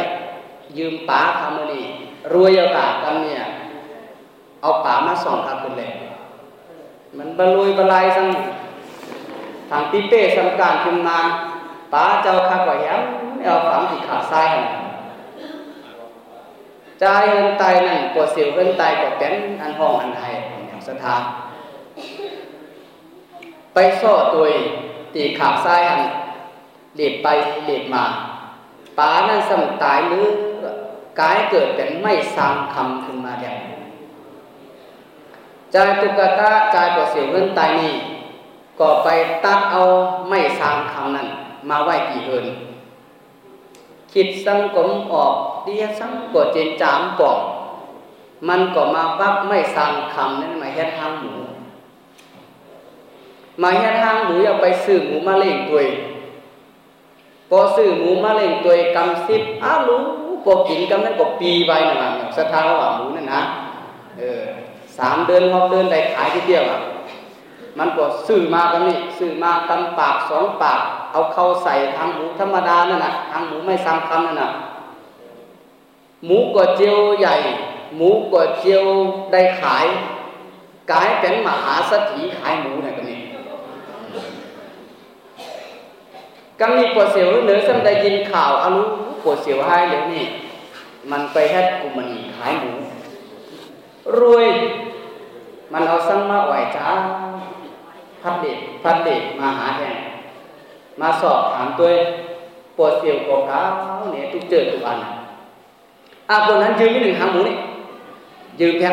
Speaker 1: ยืมป่าทำนี่รวยเอากากันเนี่ย เอาป่ามาส่องครับคุณเลยมันบรรลุยบรรลัยสังทางปีเป้สำการขึ้นมาป่าเจ้าข้าว่าแย้มเอาฝังที่ขาซ้ายใจเฮินไตนั่นปวดเสียวเฮินไตก็เป็นอันห้องอันไทยอย่างสถานไปซ่อตัวตีขาซ้ายอันเลีดไปเลีดมาป่านั่นสมตายหรือกายเกิดเป็นไม่สร้างคำขึ้นมาอย่าง ใจตุกตะใจปวดเสียวเงินตายนี่ก็ไปตัดเอาไม่สร้างคำนั้น มาไหว้กี่เฮินคิดสังกมออกเดียสังกดเจนจามปอกมันก็มาวักไม่สร้างคำนั้นมาเฮ็ดทางหมูมาเฮ็ดทางหมูอย่าไปซื้อหมูมาเล่งตัวพอซื้อหมูมาเล่งตัวกำสิบอ้าวรู้พอกินกำนั้นก็ปีไว้นะมันสถาระหว่างหมูนั่นนะเออ สามเดือนหกเดือนได้ขายทีเดียวอะมันก็ซื้อมากันนี่ซื้อมากำปากสองปาก เอาเข้าใส่ทางหมูธรรมดานั่นน่ะทางหมูไม่ซ้ำคำนั่นน่ะหมูก๋วดเจียวใหญ่ หมูก๋วดเจียวได้ขายกลายเป็นมหาสถีขายหมูเนี่ยกันนี่กัมีปวดเสียวเหนือซ้ำได้ยินข่าวอารู้ปวดเสียวให้เดี๋ยวนี้มันไปแค่กุมันขายหมู รวย มันเอาซ้ำมาไหวจ้าพัดเด็กพัดเด็กมาหาแทนมาสอบถามตัวปวดเสียวกอกาเนี่ยทุกเจอทุกวันอาคนนั้นยืมไม่หนึ่งหางหมูนี่ยืมแค่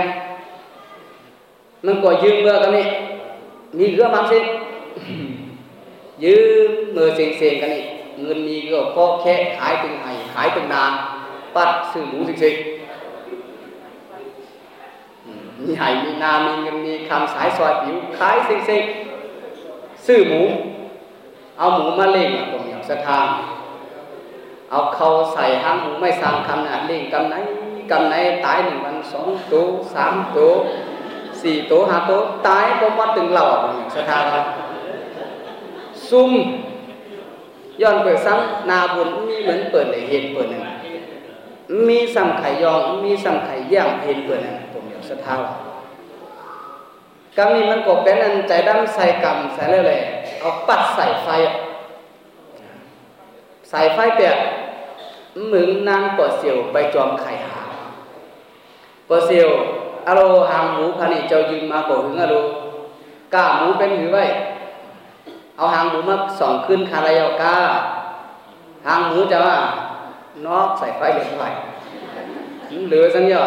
Speaker 1: มันก็ยืมเมื่อกันนี่มีเรื่องบางสิยืมมือเสียงๆกันนี่เงินมีก็พอแค่ขายตึงไห้ขายตึงนานปัดซื้อหมูจริงๆ มีไหมีนา มีเงิน มีคำสายซอยผิวขายเซ็งๆซื้อหมู เอาหมูมาเล่งผมอยากสะทางเอาเขาใส่ห้างหมูไม่สามคำนะเล่งกำไหนกำไหนตายหนึ่งวันสองตัวสามตัวสี่ตัวห้าตัวตายผมว่าตึงเหล่าผมอยากสะทางซุ่มย้อนเปิดซ้ำนาบุญมีเหมือนเปิดเลยเหตุเปิดหนึ่งมีสังไข่ยองมีสังไขย่างเหตุเปิดหนึ่งผมอยกเป็นเปัดหนนาง ปอดเสียวไปจอมไข่หาปอดเสียวอโลหางหมูพันี่เจ้ายืมมาบอกถึงอโลกล้าหมูเป็นหือไว้เอาหางหมูมาส่องขึ้นคาราเอากาหางหมูจะว่านอกใส่ไฟเหลือไฟเหลือสัญญา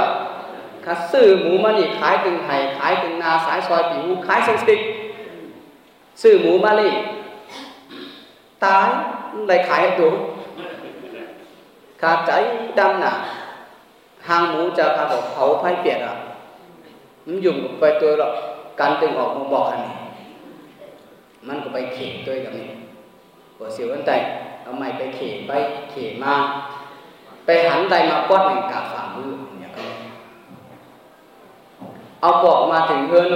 Speaker 1: ข้าซื้อหมูมานี่ขายตึงไห่ขายตึงนาสายซอยผิวขายสังสิกซื้อหมูมาเลยตายได้ขายตัวขาดใจดำหน่ะหางหมูจะขาบอกเผาไฟเปียกอะมันยุ่งไปตัวหรอกการตึงออกมาบอกอันนี้มันก็ไปเข่ตัวกับนี้ปวดเสียวกันใจเอาไม้ไปเข่ไปเข่มา ไปหันใดมาปอดหนึ่งกาฝ่ามือ เอาปอกมาถึงเพื่อน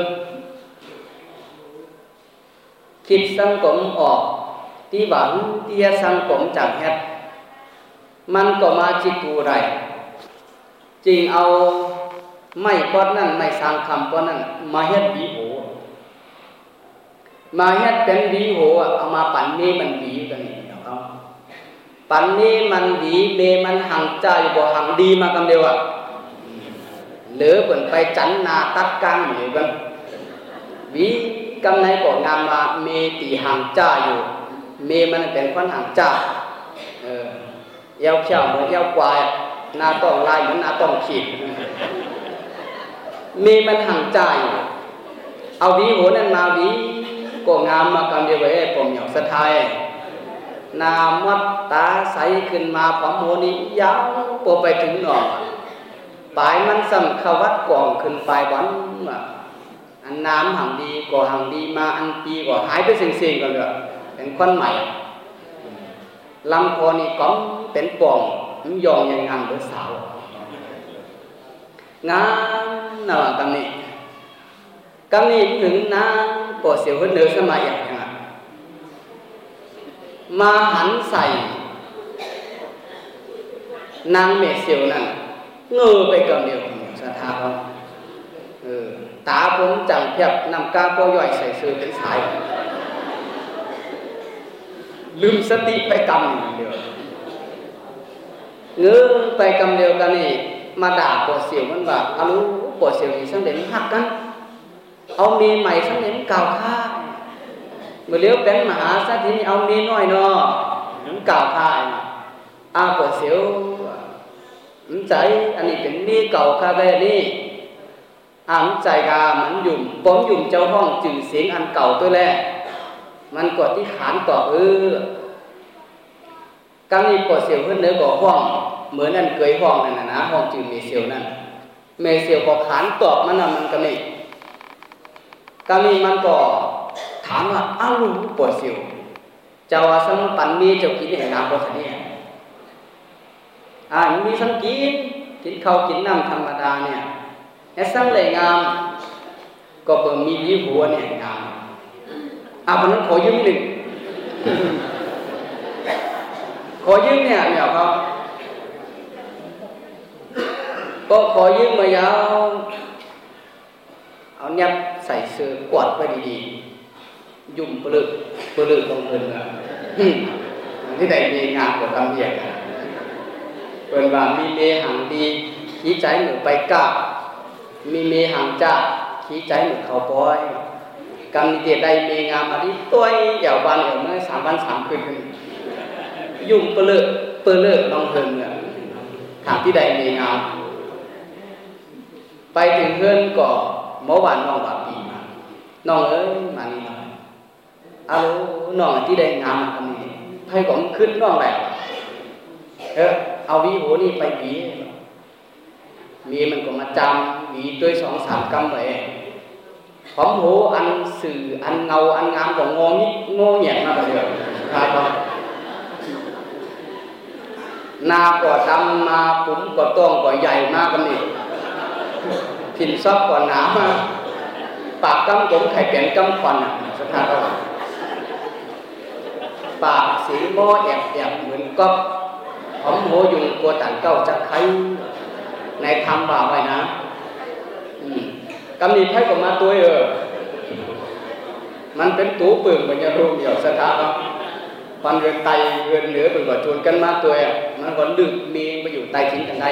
Speaker 1: คิดสังกมออกที่หวังที่จะสังกมจากเฮ็ดมันก็มาจิกูไรจริงเอาไม่ปอดนั่นไม่สร้างคำปอดนั่นมาเฮ็ดบีโหมาเฮ็ดเป็นบีโหเอามาปั่นนี้มันบีกันนี่นะครับปั่นนี้มันบีเมมันหังใจบ่หังดีมากำเดียวอะ หรือเปิ่นไปจันนาตัดกางหรือกันวิกำในก่องามมาเมตีหังจ้าอยู่ เมมันเป็นควันหังจ้าเออเย้าเขียวเหมือนเย้าควายหน้าต้องลายเหมือนหน้าต้องขีดเมมันหังจ้าอยู่เอาวีโหนั่นมาวีก็งามมากำเดียวไว้ผมอยากสะทายนามัดตาใสขึ้นมาพร้อมโมนี้ยาวปไปถึงหนอ ปลายมันสำขวัดกล่องขึ้นปลายวันอันน้ำหังดีก็หังดีมาอันปีก็หายไปสิ่งสิ่งกันเลยเป็นคนใหม่ลำคอนี่ก้องเป็นป่องมันยองยังงามหรือสาวงามน่ะกำนี้กำนี้ถึงน้ำปวดเสียวขึ้นเนื้อสมัยอย่างมาหันใส่นางเมเสียวนั่น เงือไปกำเดียวสถาบันเออตาผมจังเพียบนำกาโปย่อยใส่ซื้อเป็นสาย ลืมสติไปกำเดียวเงือไปกำเดียวกันนี่มาด่าปวดเสียวมันว่าอารู้ปวดเสียวนี่สังเด็นหักกัน เอาเมีใหม่สังเด็นเก่าค่าเมื่อเลี้ยวเป็นมหาสัตว์ที่นี่เอาเมีน้อยนอถึงเก่าค่าอาปวดเสียว มันใจอันนี้เป็นมีเก่าคาแบบนี้อามใจกามันยุ่มป้อมยุ่มเจ้าห้องจื่อเสียงอันเก่าตัวแรกมันกดที่ขานต่อเออกังนี้ปวดเสียวขึ้นเนื้อก่อห้องเหมือนนั่นเกยห้องนั่นนะห้องจื่อเมเซียวนั่นเมเซียวก็ขานตอบมันนะมันก็นี่กังนี้มันก็ถามว่าอ้าวรู้ปวดเสียวเจ้าว่าสมปันมีเจ้ากินให้น้ำปวดเนี่ย อ่ามีสังกินกินข้าวกินน้ำธรรมดาเนี่ยแอสังเลยงาม ก็เปิ่มีวิหัวเนี่ยงามอาวันนั้นขอยืมหนึ่งขอยืมเนี่ยเนี่ยครับก็ขอยืมมายาวเอาเนียบใส่เสื้อกวาดไว้ดีๆ ยุ่มปลึกปลึกลงเงินนะที่ไหนมีงานกว่าทำเบียก เปิดว่ามีเมหังดีขี้ใจหนูไปกะมีเมหังจ้าขี้ใจหนูเขาปอยกำนิเดใดเมงามอดีตัวเหี่ยววันเหี่ยวเมื่อสามวันสามคืนยุ่มปลึกปลึกลงเงินเนี่ยถามที่ใดเมงามไปถึงเพื่อนก็เมื่อวานน้องบาปีมาน้องเอ้ยมานี่หน่อยเอาน้องที่ได้งามอันนี้ให้ผมขึ้นน้องแหละเออ เอาวีโหนี่ไปหวีมีมันก็มาจำหวีด้วยสองสามกำเลยผมโหอันสื่ออันเงาอันงามของงอนิงอแหยงมาเลยครับนาก็ดำมาปุ๋มก็ต้องก็ใหญ่มากกันนี่ผินซอกก่อหนามาปากกำกลมไข่เปลี่ยนกำควันสถานปากสีโมแอบแอบเหมือนก๊อ ผมโหยุงกลัวต่างเก้าจะใครในธรรมบ่าไว้นะกำนี้ไพ่ก็มาตัวเออ มันเป็นตูปึ่งมันจะรู้เดี่ยวสถานเราปันเรือนไตเรือนเหนือเป็นกว่าชวนกันมาตัวเออมันก็ดึกมีไปอยู่ใต้ทิ้งกันได้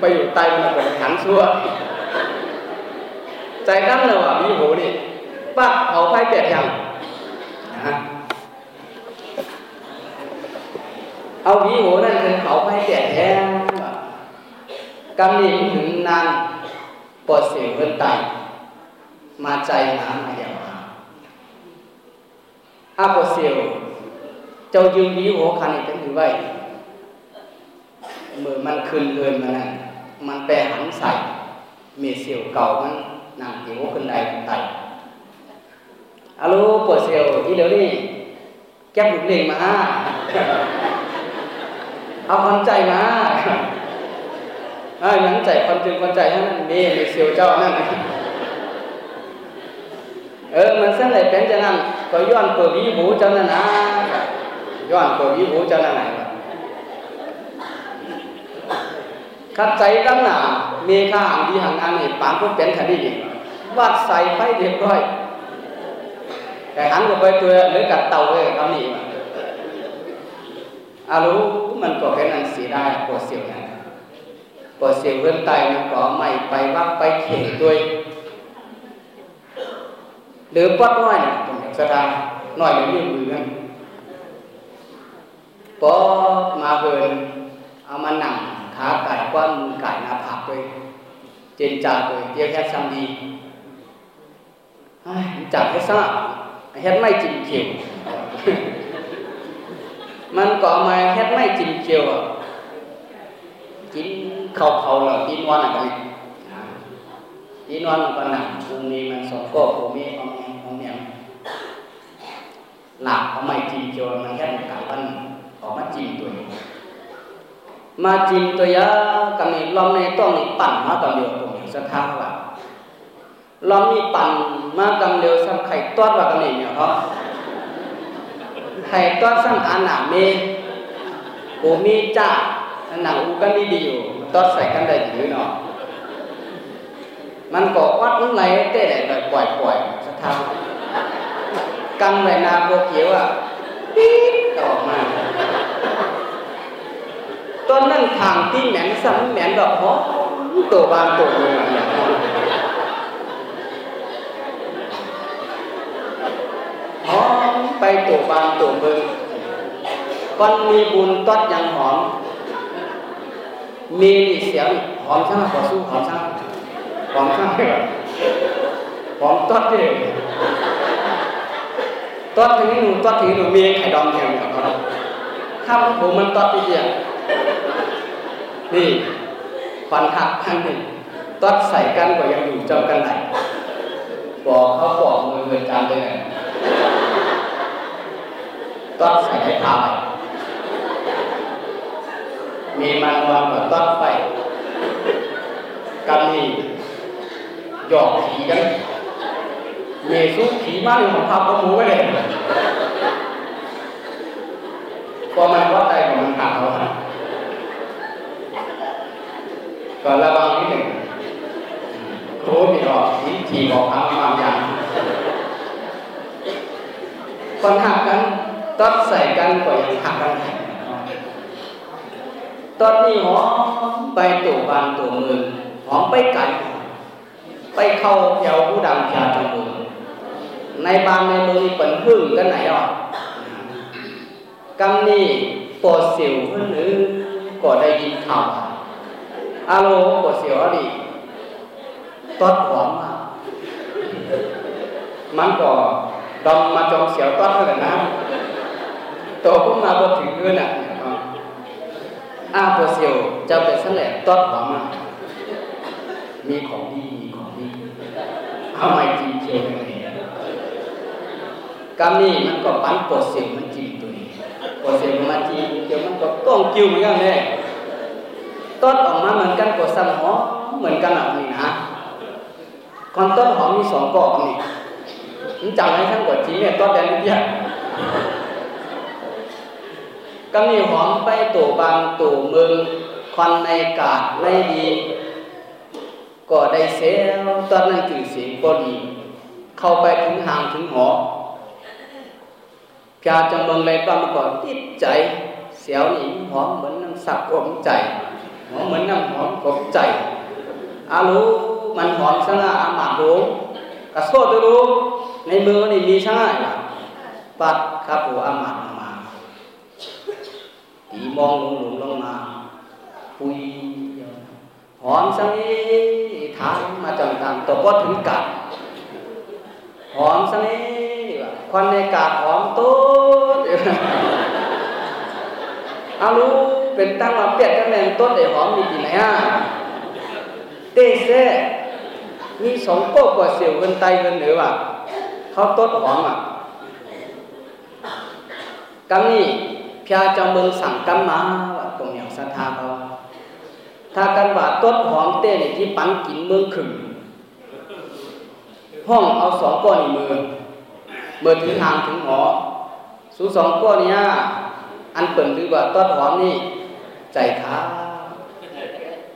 Speaker 1: ไปอยู่ใต้มันเป็นหันซัวใจตั้งเลยว่าวิโหนี่ปักเอาไพ่เปียกยังนะ เอาวิโหนั่นคือเขาไพ่เปียกแท้กำนี้ถึงนานปวดเสียงเพื่อนไตมาใจหามาอย่างหาอาปวดเสียวเจ้ายืมวิโหคันนี้เป็นถือไว้มือมันคืนเกินมานั่นมันแปรหันใส่เมีเสียวเก่ามันนั่งหิวขึ้นใดขึ้นไตอาลูปวดเสียวที่เดี๋ยวนี้แก้บุกเล่งมา เอาความใจมาไอ้ยังใจความจริงความใจให้มันมีมีเสียวเจ้านั่นเออมันเส้นไหนเป็นจะนั่นก็ย้อนเปิดวิบูเจ้านั่นนะย้อนเปิดวิบูเจ้านั่นไหนขัดใจตั้งหนาเมฆาหางดีหางงานเห็นปานพวกเป็นคดีวัดใส่ไฟเรียบร้อยแต่หันก็ไปตัวหรือกัดเต่าเลยคำนี้มาอารู้ มันก็เป็นอันเสียได้ปวดเสียวนะปวดเสียวเพื่อนไตมันก็ไม่ไปวักไปเข็นด้วย หรือปัดน้อยเนี่ยตรงสถานน้อยอย่างนี้มือนั่นพอมาเบินเอามาหนังขาไก่กว้านมือไก่หน้าผากด้วยเจนจ่าด้วยเตี้ยแค่ซ้ำดีจับให้ทราบเฮ็ดไม่จิมเขียว มันก็มาเฮ็ดไม่จิมเขียวกินข้าวเผาแล้วกินวันอะไรกินวันก็หนักตรงนี้มันสองก็ผมมีของของเนี่ยหลักเอาไม่จิมเขียวมันเฮ็ดกับมันออกมาจิมตัวมาจิมตัวยากับนี่ลอมในต้องนี่ปั่นมากับเดียวผมสะท้าว่าเรามีปั่นมากำเร็วซ้ำไข่ต้อนว่ากันนี่เนี่ยครับ ไข่ต้อนซ้ำอาหนาเมโอมีจ้าหนังอูกันนี่ดีอยู่ต้อนใส่กันได้ยู่เนาะมันก็วัดมันไหลเต้ไหลปล่อยปล่อยสะท้ากำไว้นาโบเขียวอะปี๊ดออกมาตอนนั้นทางที่แหมนซ้ำแหมนดอกหอมตัวบานตัวเมืองอย่างนี้ หอมไปตัวบางตัวเมืองวันมีบุญตัดยังหอม มีเสียงหอมช่างขอสู้หอมช่างหอมช่างหอมตัดเลยตัดถึงหนูตัดถึงหนูมีไข่ดองแถมอย่างนั้นถ้าผมมันตัดทีเดียวนี่ควันหักทั้งหนึ่งตัดใส่กันก็ยังอยู่เจ้ากันไหนบอกเขาบอกมือเงินจานเลย ตัดใส่ให้พาไปมีมันวันกับตัดไปกันนี่หยอกผีกันเยซูผีมาอยู่ของพาพหมูไปเลยพอมันวัดใจของมันขาดเขาก็ระวังนิดหนึ่งโค้มีออกทีทีบอกทางบางอย่างคนหักกัน ตัดใส่กันก็ยังหักกันตอนนี้หอมไปตัวบานตัวมือหอมไปไก่ไปเข้าเยาผู้ดำชาจมูกในบานในมือเปิ่นพึ่งกันไหนอะกำนี้ปวดสิวเพื่อนหรือก็ได้ยินข่าวอาโลปวดเสิวอะไรตอดหอมมามันก็ดอมมาจองเสียวตอดเท่านั้นนะ ตัวพวกมาบดถึงเพื่อนอะอ้าปวดสิวจะเป็นสแลบตอดหอมมามีของดีมีของดีเอาไม่จริงเชียวเลยกำนี้มันก็ปั้นปวดสิวมันจริงตัวนี้ปวดสิวมันจริงเดี๋ยวมันก็ต้องกิ้วเหมือนกันเลยต้นออกมาเหมือนกันกว่าสังหอเหมือนกันอะนี่นะคอนต้นหอมมีสองกอกนี่มันจำให้ทั้งกว่าจีเนี่ยต้นแดงนี่เยอะ กำนี้หอมไปตัวบางตัวเมืองควันในกาดไม่ดีก็ได้เสียตอนนั้นจื่อเสียงก็ดี เข้าไปถึงห่างถึงหอพยาจำเมืองเลยก็มาก่อนติดใจ เสียวนี่หอมเหมือนน้ำสักอมใจหอมเหมือนน้ำหอมกบใจอารู้มันหอมช่างอาหมารู้กระโซดรู้ในมือนี่มีช่างปัดครับหัวอามามา ตีมองลงหลุมลงมาปุยหอมสังนี้ทางมาจังตามตัวก็ถึงกัดหอมสังนี้ควันในกาดหอมโต๊ดอารู้เป็นตั้งมาเปียกกันแมงต้นไอ้หอมมีกี่ไหนอะเต้เซ่มีสองโป๊กกว่าเสียวเงินไตเงินเหนือว่ะเขาต้นหอมอะกำนี้ พยาจำเมืองสั่งกำมาว่าตรงอย่างศรัทธาเขาถ้ากันว่าต้นหอมเต้นที่ปันกินเมืองขึงห้องเอาสองก้อนในมือเมื่อถึงทางถึงหอสูสองก้อนเนี่ยอันเปิ่นหรือว่าต้นหอมนี่ใจขา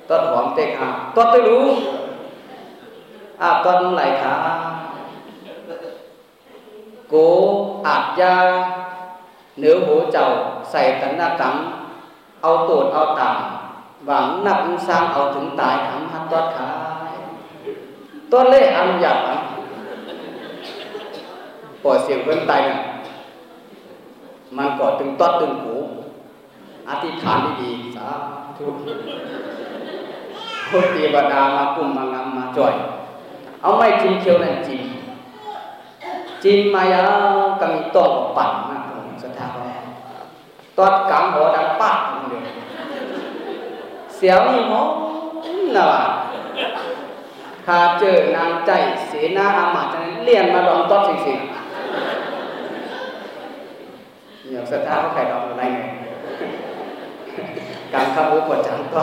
Speaker 1: ต้นหอมเตะขาต้นไม่รู้อาต้นไหลขาโกอาบยาเหนือหัวเจ้า ใส่ตันนากรรม เอาตูดเอาต่ำหวังนับสร้างเอาถึงตายขำหัดต้นขาต้นเล่อนุญาตปล่อยเสียงเพิ่นตายเนี่ยมันก็ตึงต้นตึงหูอธิษฐานดีๆสาธุพุทธิบดามากุมมางามมาจ่อย เอาไม่จินเคียวนั่นจินจินมายาวกมีต้นปั่นมากตรงสถาบัน ตอดกำหัวดังปากเดียวเสียวนี่หอมน่ะถ้าเจอนางใจเสนาอามาจะเลียนมาดองต้นสิงๆอยากสถาเขาใครดองอะไรไงการขับรถปวดจังก็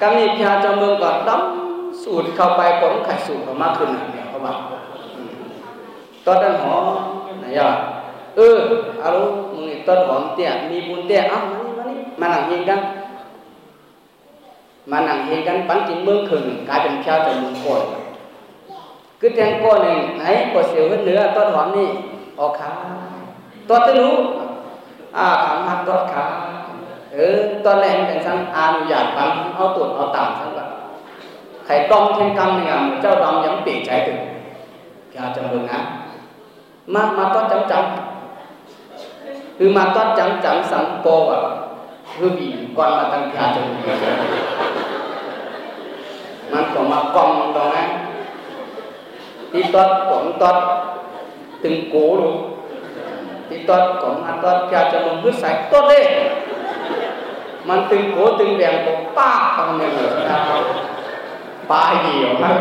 Speaker 1: กำนี้พยาจำเมืองก่อนดำสูดเข้าไปผมไข่สูดออกมาขึ้นเนี่ยเขาบอกตอนนั้นหอไหนอะ เอออารุมึงนี่ต้นหอมเตี้ยมีบุญเตี้ยอ้าวมานี่มานี่มาหนังเฮงกัน มาหนังเฮงกันปันกินเมืองขึงกลายเป็นพยาจำเมืองก่อนคือแทงก้อนหนึ่งไหนกดเสียวขึ้นเนื้อต้นหอมนี่ออกขาตัวตรู้อาขำหักตัวขาเออตอนแรกเป็นสั้นอานุญาตฟังเอาตรวจเอาตามทั้งแบบไข่ต้มเช่นกำเนี่ยเจ้าดำยังปีกใจถึงยาจำเริงนะมามาต้อนจำจำ คือมาต้นจำจำสังโกอะคือบีก่อนมาตั้งยาจำเริงมันก็มากองตรงนั้นที่ต้นผมต้น từng cố luôn thì toàn có mà toàn kia cho mình bước sạch tốt đi mà từng cố từng đèn có ba bằng này ở sao ba gì ở mắt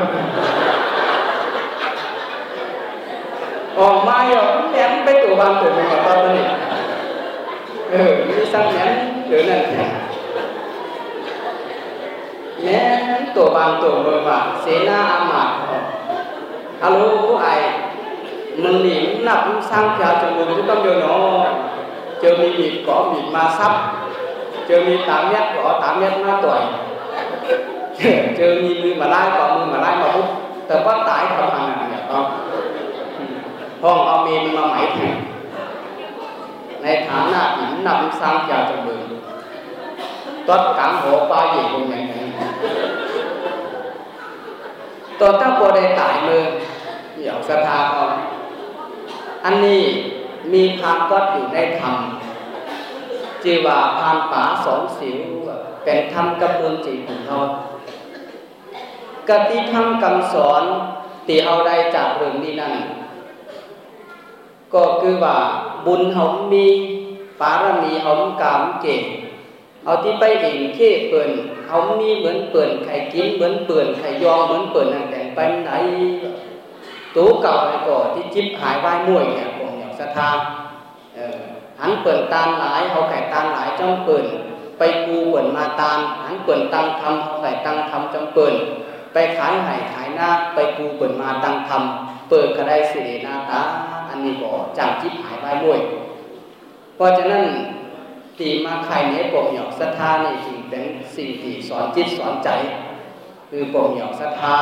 Speaker 1: ồ mai rồi cũng ném cái tủ bàn của mình ở toàn này ừ đi sang ném đứa này ném tổ bàn tổ mờ mà xế na am mạc ฮัลโหลไอ้มึงนี่นับสร้างยาจมูกที่ต้องเดียวเนาะเจอมีมีดก่อมีดมาซับเจอมีตามเม็ดก่อตา มเม็ดมาต่อยเจอมีมือมาไล่ก่อมือมาไล่มาปุ๊บแต่ว่าตายทำทางนั้นเนี่ยต้องห้องเอาเมนมาไหมแทง ในฐานะหินนำสร้างยาจมูกตัดกังหัวปลาใหญ่ตรงไหนตอนถ้าโบได้ตายมือเหี่ยวสถาพรอันนี้มีพานก็อยู่ในธรรมจีว่าพานป่าสองสิวเป็นธรรมกับเมืองจีของเขากติธรรมคำสอนตีเอาได้จากเรื่องนี้นั่น ก็คือว่าบุญเขามีปารมีเขากามเก่งเอาที่ไปเองเค่เปิ่นเขามีเหมือนเปิ่นไข่กินเหมือนเปิ่นไข่ยองเหมือนเปิ่นนั่งแต่งไปไหนตู้เก่าไอ้ก่อที่จิบหายไหวมวยเนี่ยผมอยากสะทาหันเปิ่นตานหลายเขาไข่ตานหลายจ้องเปิ่นไปกูเปิ่นมาตานหันเปิ่นตังทำเขาไข่ตังทำจ้องเปิ่นไปขายไห่ขายหน้าไปกูเปิ่นมาตังทำเปิดกระไดสิรินาตา นนี้ก่อจังจิบหายไหวมวย เพราะฉะนั้นตีมาใครเนี้ยปมหยอกศรัทธานี่จึงเป็นสิ่งที่สอนจิตสอนใจ คือปมหยอกศรัทธา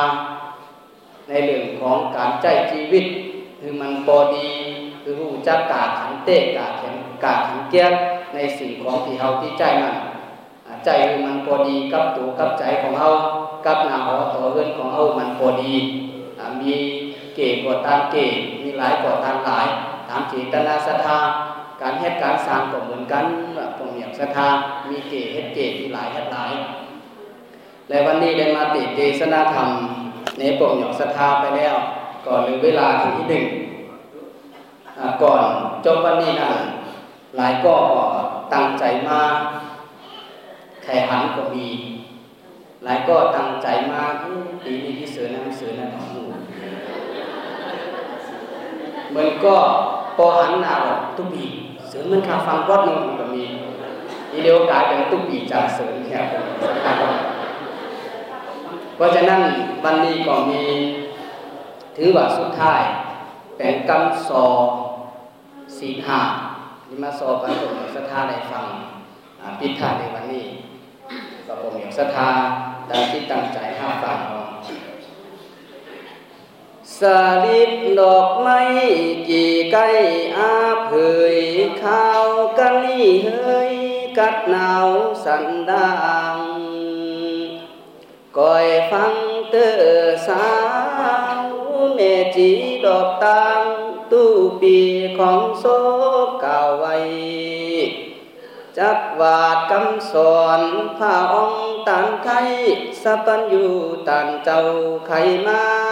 Speaker 1: ในเรื่องของการใจชีวิต คือมันพอดีคือรู้จักกาขันเตะกาแข็งกาขันเกียรในสิ่งของที่เฮาที่ใจมันใจคือมันพอดีกับตัวกับใจของเฮากับหน้าหอต่อเรื่องของเฮามันพอดี มีเก่กว่าตามเก่มี หลายกว่าตามหลายตามจิตนาศรัทธาการเฮ็ดการสร้างก็เหมือนกันผมอยากศรัทธามีเกเฮ็ดเกที่หลายเฮ็ดหลาย และวันนี้ได้มาติดเทศนาธรรมในผมอยากศรัทธาไปแล้ว ก่อนหรือเวลาถึงที่หนึ่งก่อนจบวันนี้นะหลายก็ตั้งใจมาไข่หันก็มี หลายก็ตั้งใจมาปีนี้ที่เสือน้ำเสือน้ำของมูเหมือน ก็พอหันหน้าออกทุกปีเสือมันขาฟังวัดนึงก็มีอีเดียวกลายเป็นทุกปีจากเสือแค่เพราะฉะนั้นวันนี้ก็มี ถือว่าสุดท้ายเป็นกำสอสีหาที่มาสอบันผมศรัทธาได้ฟังปิดท้ายในวันนี้ก็ผมอยากศรัทธาดังที่ตั้งใจห้าฟัง สลิดดอกไม้กี่ไก่อาเผยข้าวกันนี่เฮยกัดหนาวสันดางก่อยฟังเตอสาวเมจีดอกตางตู้ปีของโซก่าไวจักวาดคำสอนพาองตันไทยสปัญญูตันเจ้าไขมา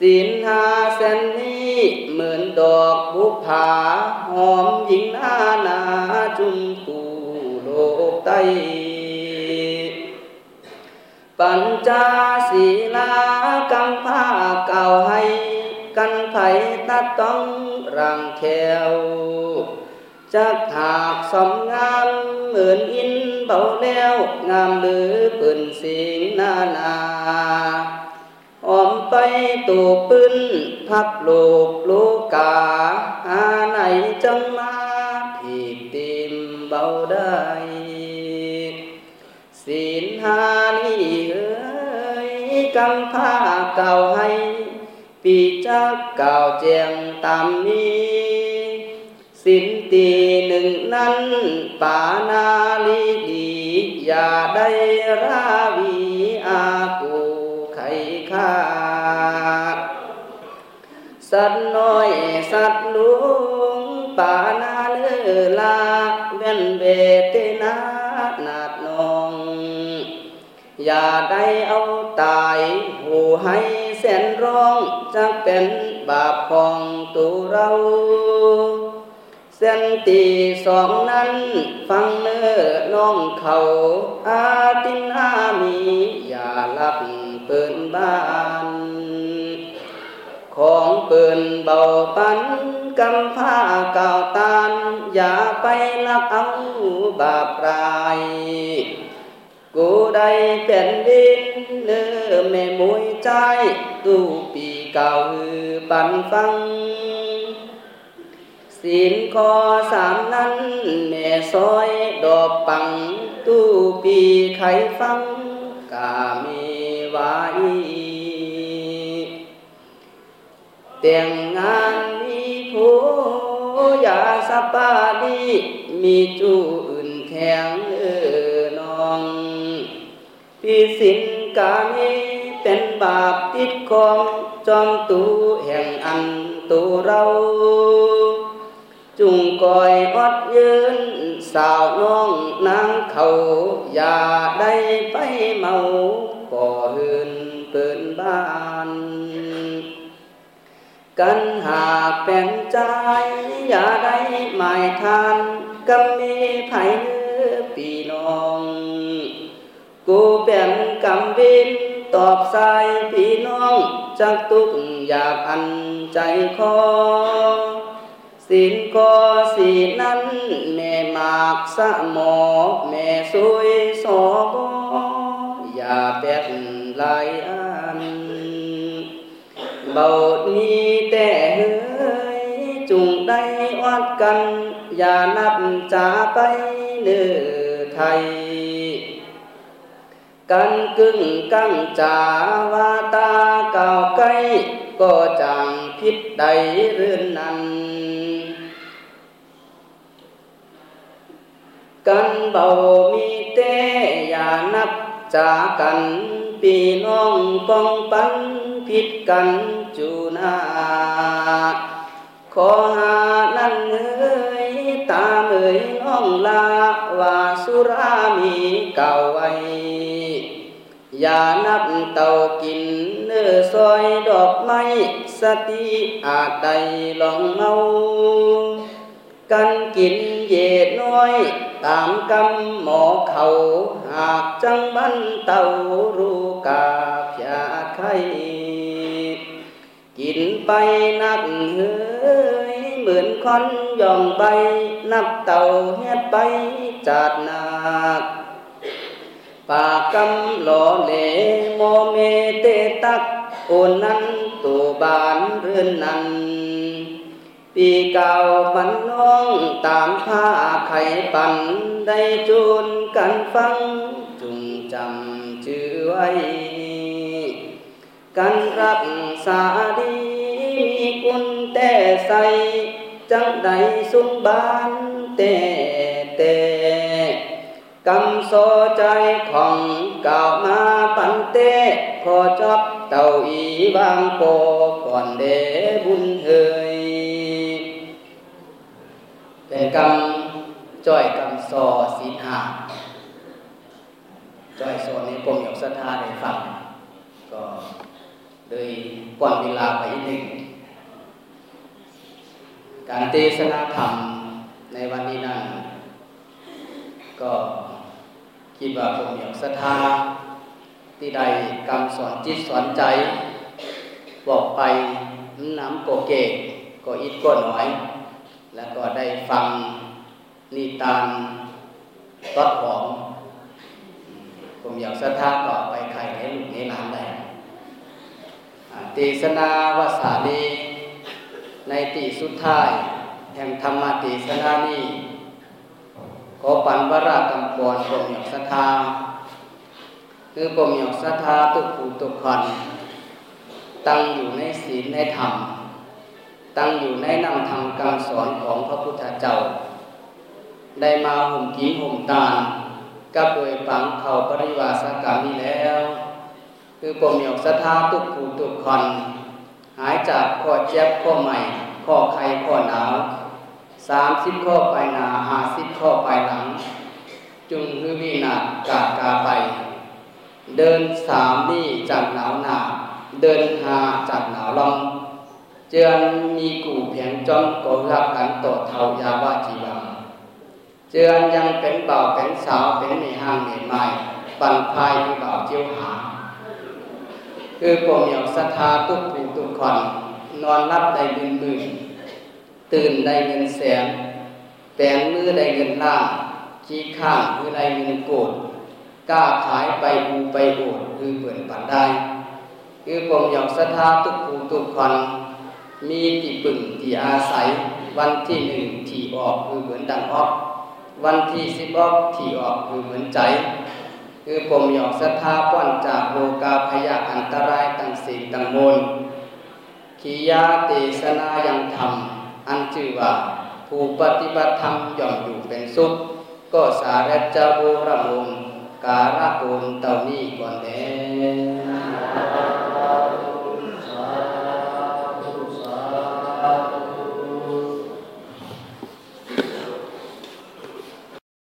Speaker 1: สินหาเส้นนี้เหมือนดอกบุผาหอมยิงหน้านาจุมผูโลกใต้ปัญจาศีลากำผ้าเก่าให้กันไผ่ตัดต้องรังแควจักหากสมงามเหมือนอินเบาแล้วงามหรือปืนสิงนานา ออมไปตูปืนพับโลกโลกาหาไหนจังมาผีติมเบาได้ศีลหานี่เอ้ยกำผ้าเก่าให้ปีจักเก่าแจงตามนี้สินตีหนึ่งนั้นป่านาลีดี อย่าได้ราวีอากู ขาสัตว์น้อยสัตว์ลุงป่านาเลือลาเวนเวทนานาดนอง อย่าได้เอาตายหูให้แสนร้องจะเป็นบาปของตัวเรา เส้นตีสองนั้น ฟังเนื้อน้องเขาอาตินามี อย่าลับเปินบ้าน ของเปินเบาปันกำผ้าเก่าตานอย่าไปลักเอาบาปราย กูได้เป็นดินเนื้อแม่มวยใจ ตูปีเก่าปันฟัง สินคอสามนั้น แม่ซอยดอกปัง ตู้ปีไขฟัง กามีไว้แต่งงานมีผู้ยาสปาดีมีจูอื่นแข็งเออนองพี่สินกามีเป็นบาปติดคองจอมตูแห่งอันตูเรา จุงกอยอดยืน สาวน้องนางเขาอย่าได้ไปเมาก่อหืนเปินบ้าน กันหากเป็นใจอย่าได้หมายทานกำมีไผ่เนื้อปีน้อง กูเป็นกำบินตอบสายพี่น้องจากทุกอยากอันใจคอ สินก็สีนั้นแม่มากสะหมอแม่สวยสอบอย่าแปด กันกึ่งกังจาวาตาเก่าไกลก็จังพิษใดเรื่อนนั้นกันเบามีแต่อย่านับจากันปีน้องป้องปันผิดกันจูนาขอหานั่นเอ้ย ตาเอ่ยน้องลาว่าสุรามีเก่าไว้อย่านับเต่ากินเนื้อซอยดอกไม้สติอาจใดลองเมากันกินเย็ดน้อย ตามกำหมอเขาหากจังบันเต่ารู้กาพยาไข่กินไปนักเฮ้ย เหมือนคอนย่องใบ นับเต่าเฮ็ดไปจัดนักปากกำหล่อเหลโมเมเตตัก โอนนั้นตูบานเรือนนั้น ปีเก่าปันน้องตามผ้าไข่ปันได้จูนกันฟัง จุงจำชื่อไว้ กันรักษาดี กุญแต่ใสจังใดสุงบานแต่แต่กำโซใจของเก่ามาปันเตขอจับเต่าอีบางโปก่อนเดบุญเฮยเป็นกำจ้อยกำซอสีหาจ้อยโซนี้ผมอยากศรัทธาได้ฟังก็เลยก่อนเวลาไปอีกหนึ่ง การเทศนาธรรมในวันนี้นั้นก็คิดว่าผมอยากศรัทธาที่ใดกำสอนจิตสอนใจ บอกไปน้ำโกเกกก็อิดก็น้อย แล้วก็ได้ฟังนิทานตอดหอมผมอยากศรัทธาต่อไปใครให้ลูกให้หลานได้เทศนาวาสานี ในตีสุดท้าย แห่งธรรมเทศนานี้ขอปันวรากำปอนผมอยกศรัทธาคือผมอยกศรัทธาทุกผู้ทุกคนตั้งอยู่ในศีลในธรรม ตั้งอยู่ในนำธรรมการสอนของพระพุทธเจ้า ได้มาห่มกีห่มตาลกับโดยฝังเขาปริวาสกรรมนี้แล้ว คือผมอยากศรัทธาทุกผู้ทุกคน หายจากข้อเจ็บข้อใหม่ข้อไข้ข้อหนาวสามสิบข้อไปหนาห้าสิบข้อไปหลัง จุงคือวินากากาไป เดินสามนี่จากหนาวหนาเดินหาจากหนาวลองเจือนมีกูเพียงจอมกรักกันต่อเทายาวาจีวังเจือนยังเป็นเบาเป็นสาวเป็นในห้างในไม้ปันพายคือเบาเจียวหา คือผมอยากศรัทธาทุกผู้ทุกคนนอนรับได้เงินหมื่นตื่นได้เงินแสนแปลงมือได้เงินล้านขี้ข้างมือได้เงินโกดกล้าขายไปอูไปโอดคือเปิดปันได้ คือผมอยากศรัทธาทุกผู้ทุกคนมีที่ปึ่งที่อาศัย วันที่หนึ่งที่ออกคือเหมือนดังออก วันที่สิบออกที่ออกคือเหมือนใจ คือผมหยอกศรัทธาป้อนจากโลกาพยาอันตรายต่างสิ่งต่างมนขียาเตสนายังธรรม อันชื่อว่า ผู้ปฏิบัติธรรมย่อมอยู่เป็นสุข ก็สาเรจาโบระมุมการะปุนเต่านี้ก่อนแล้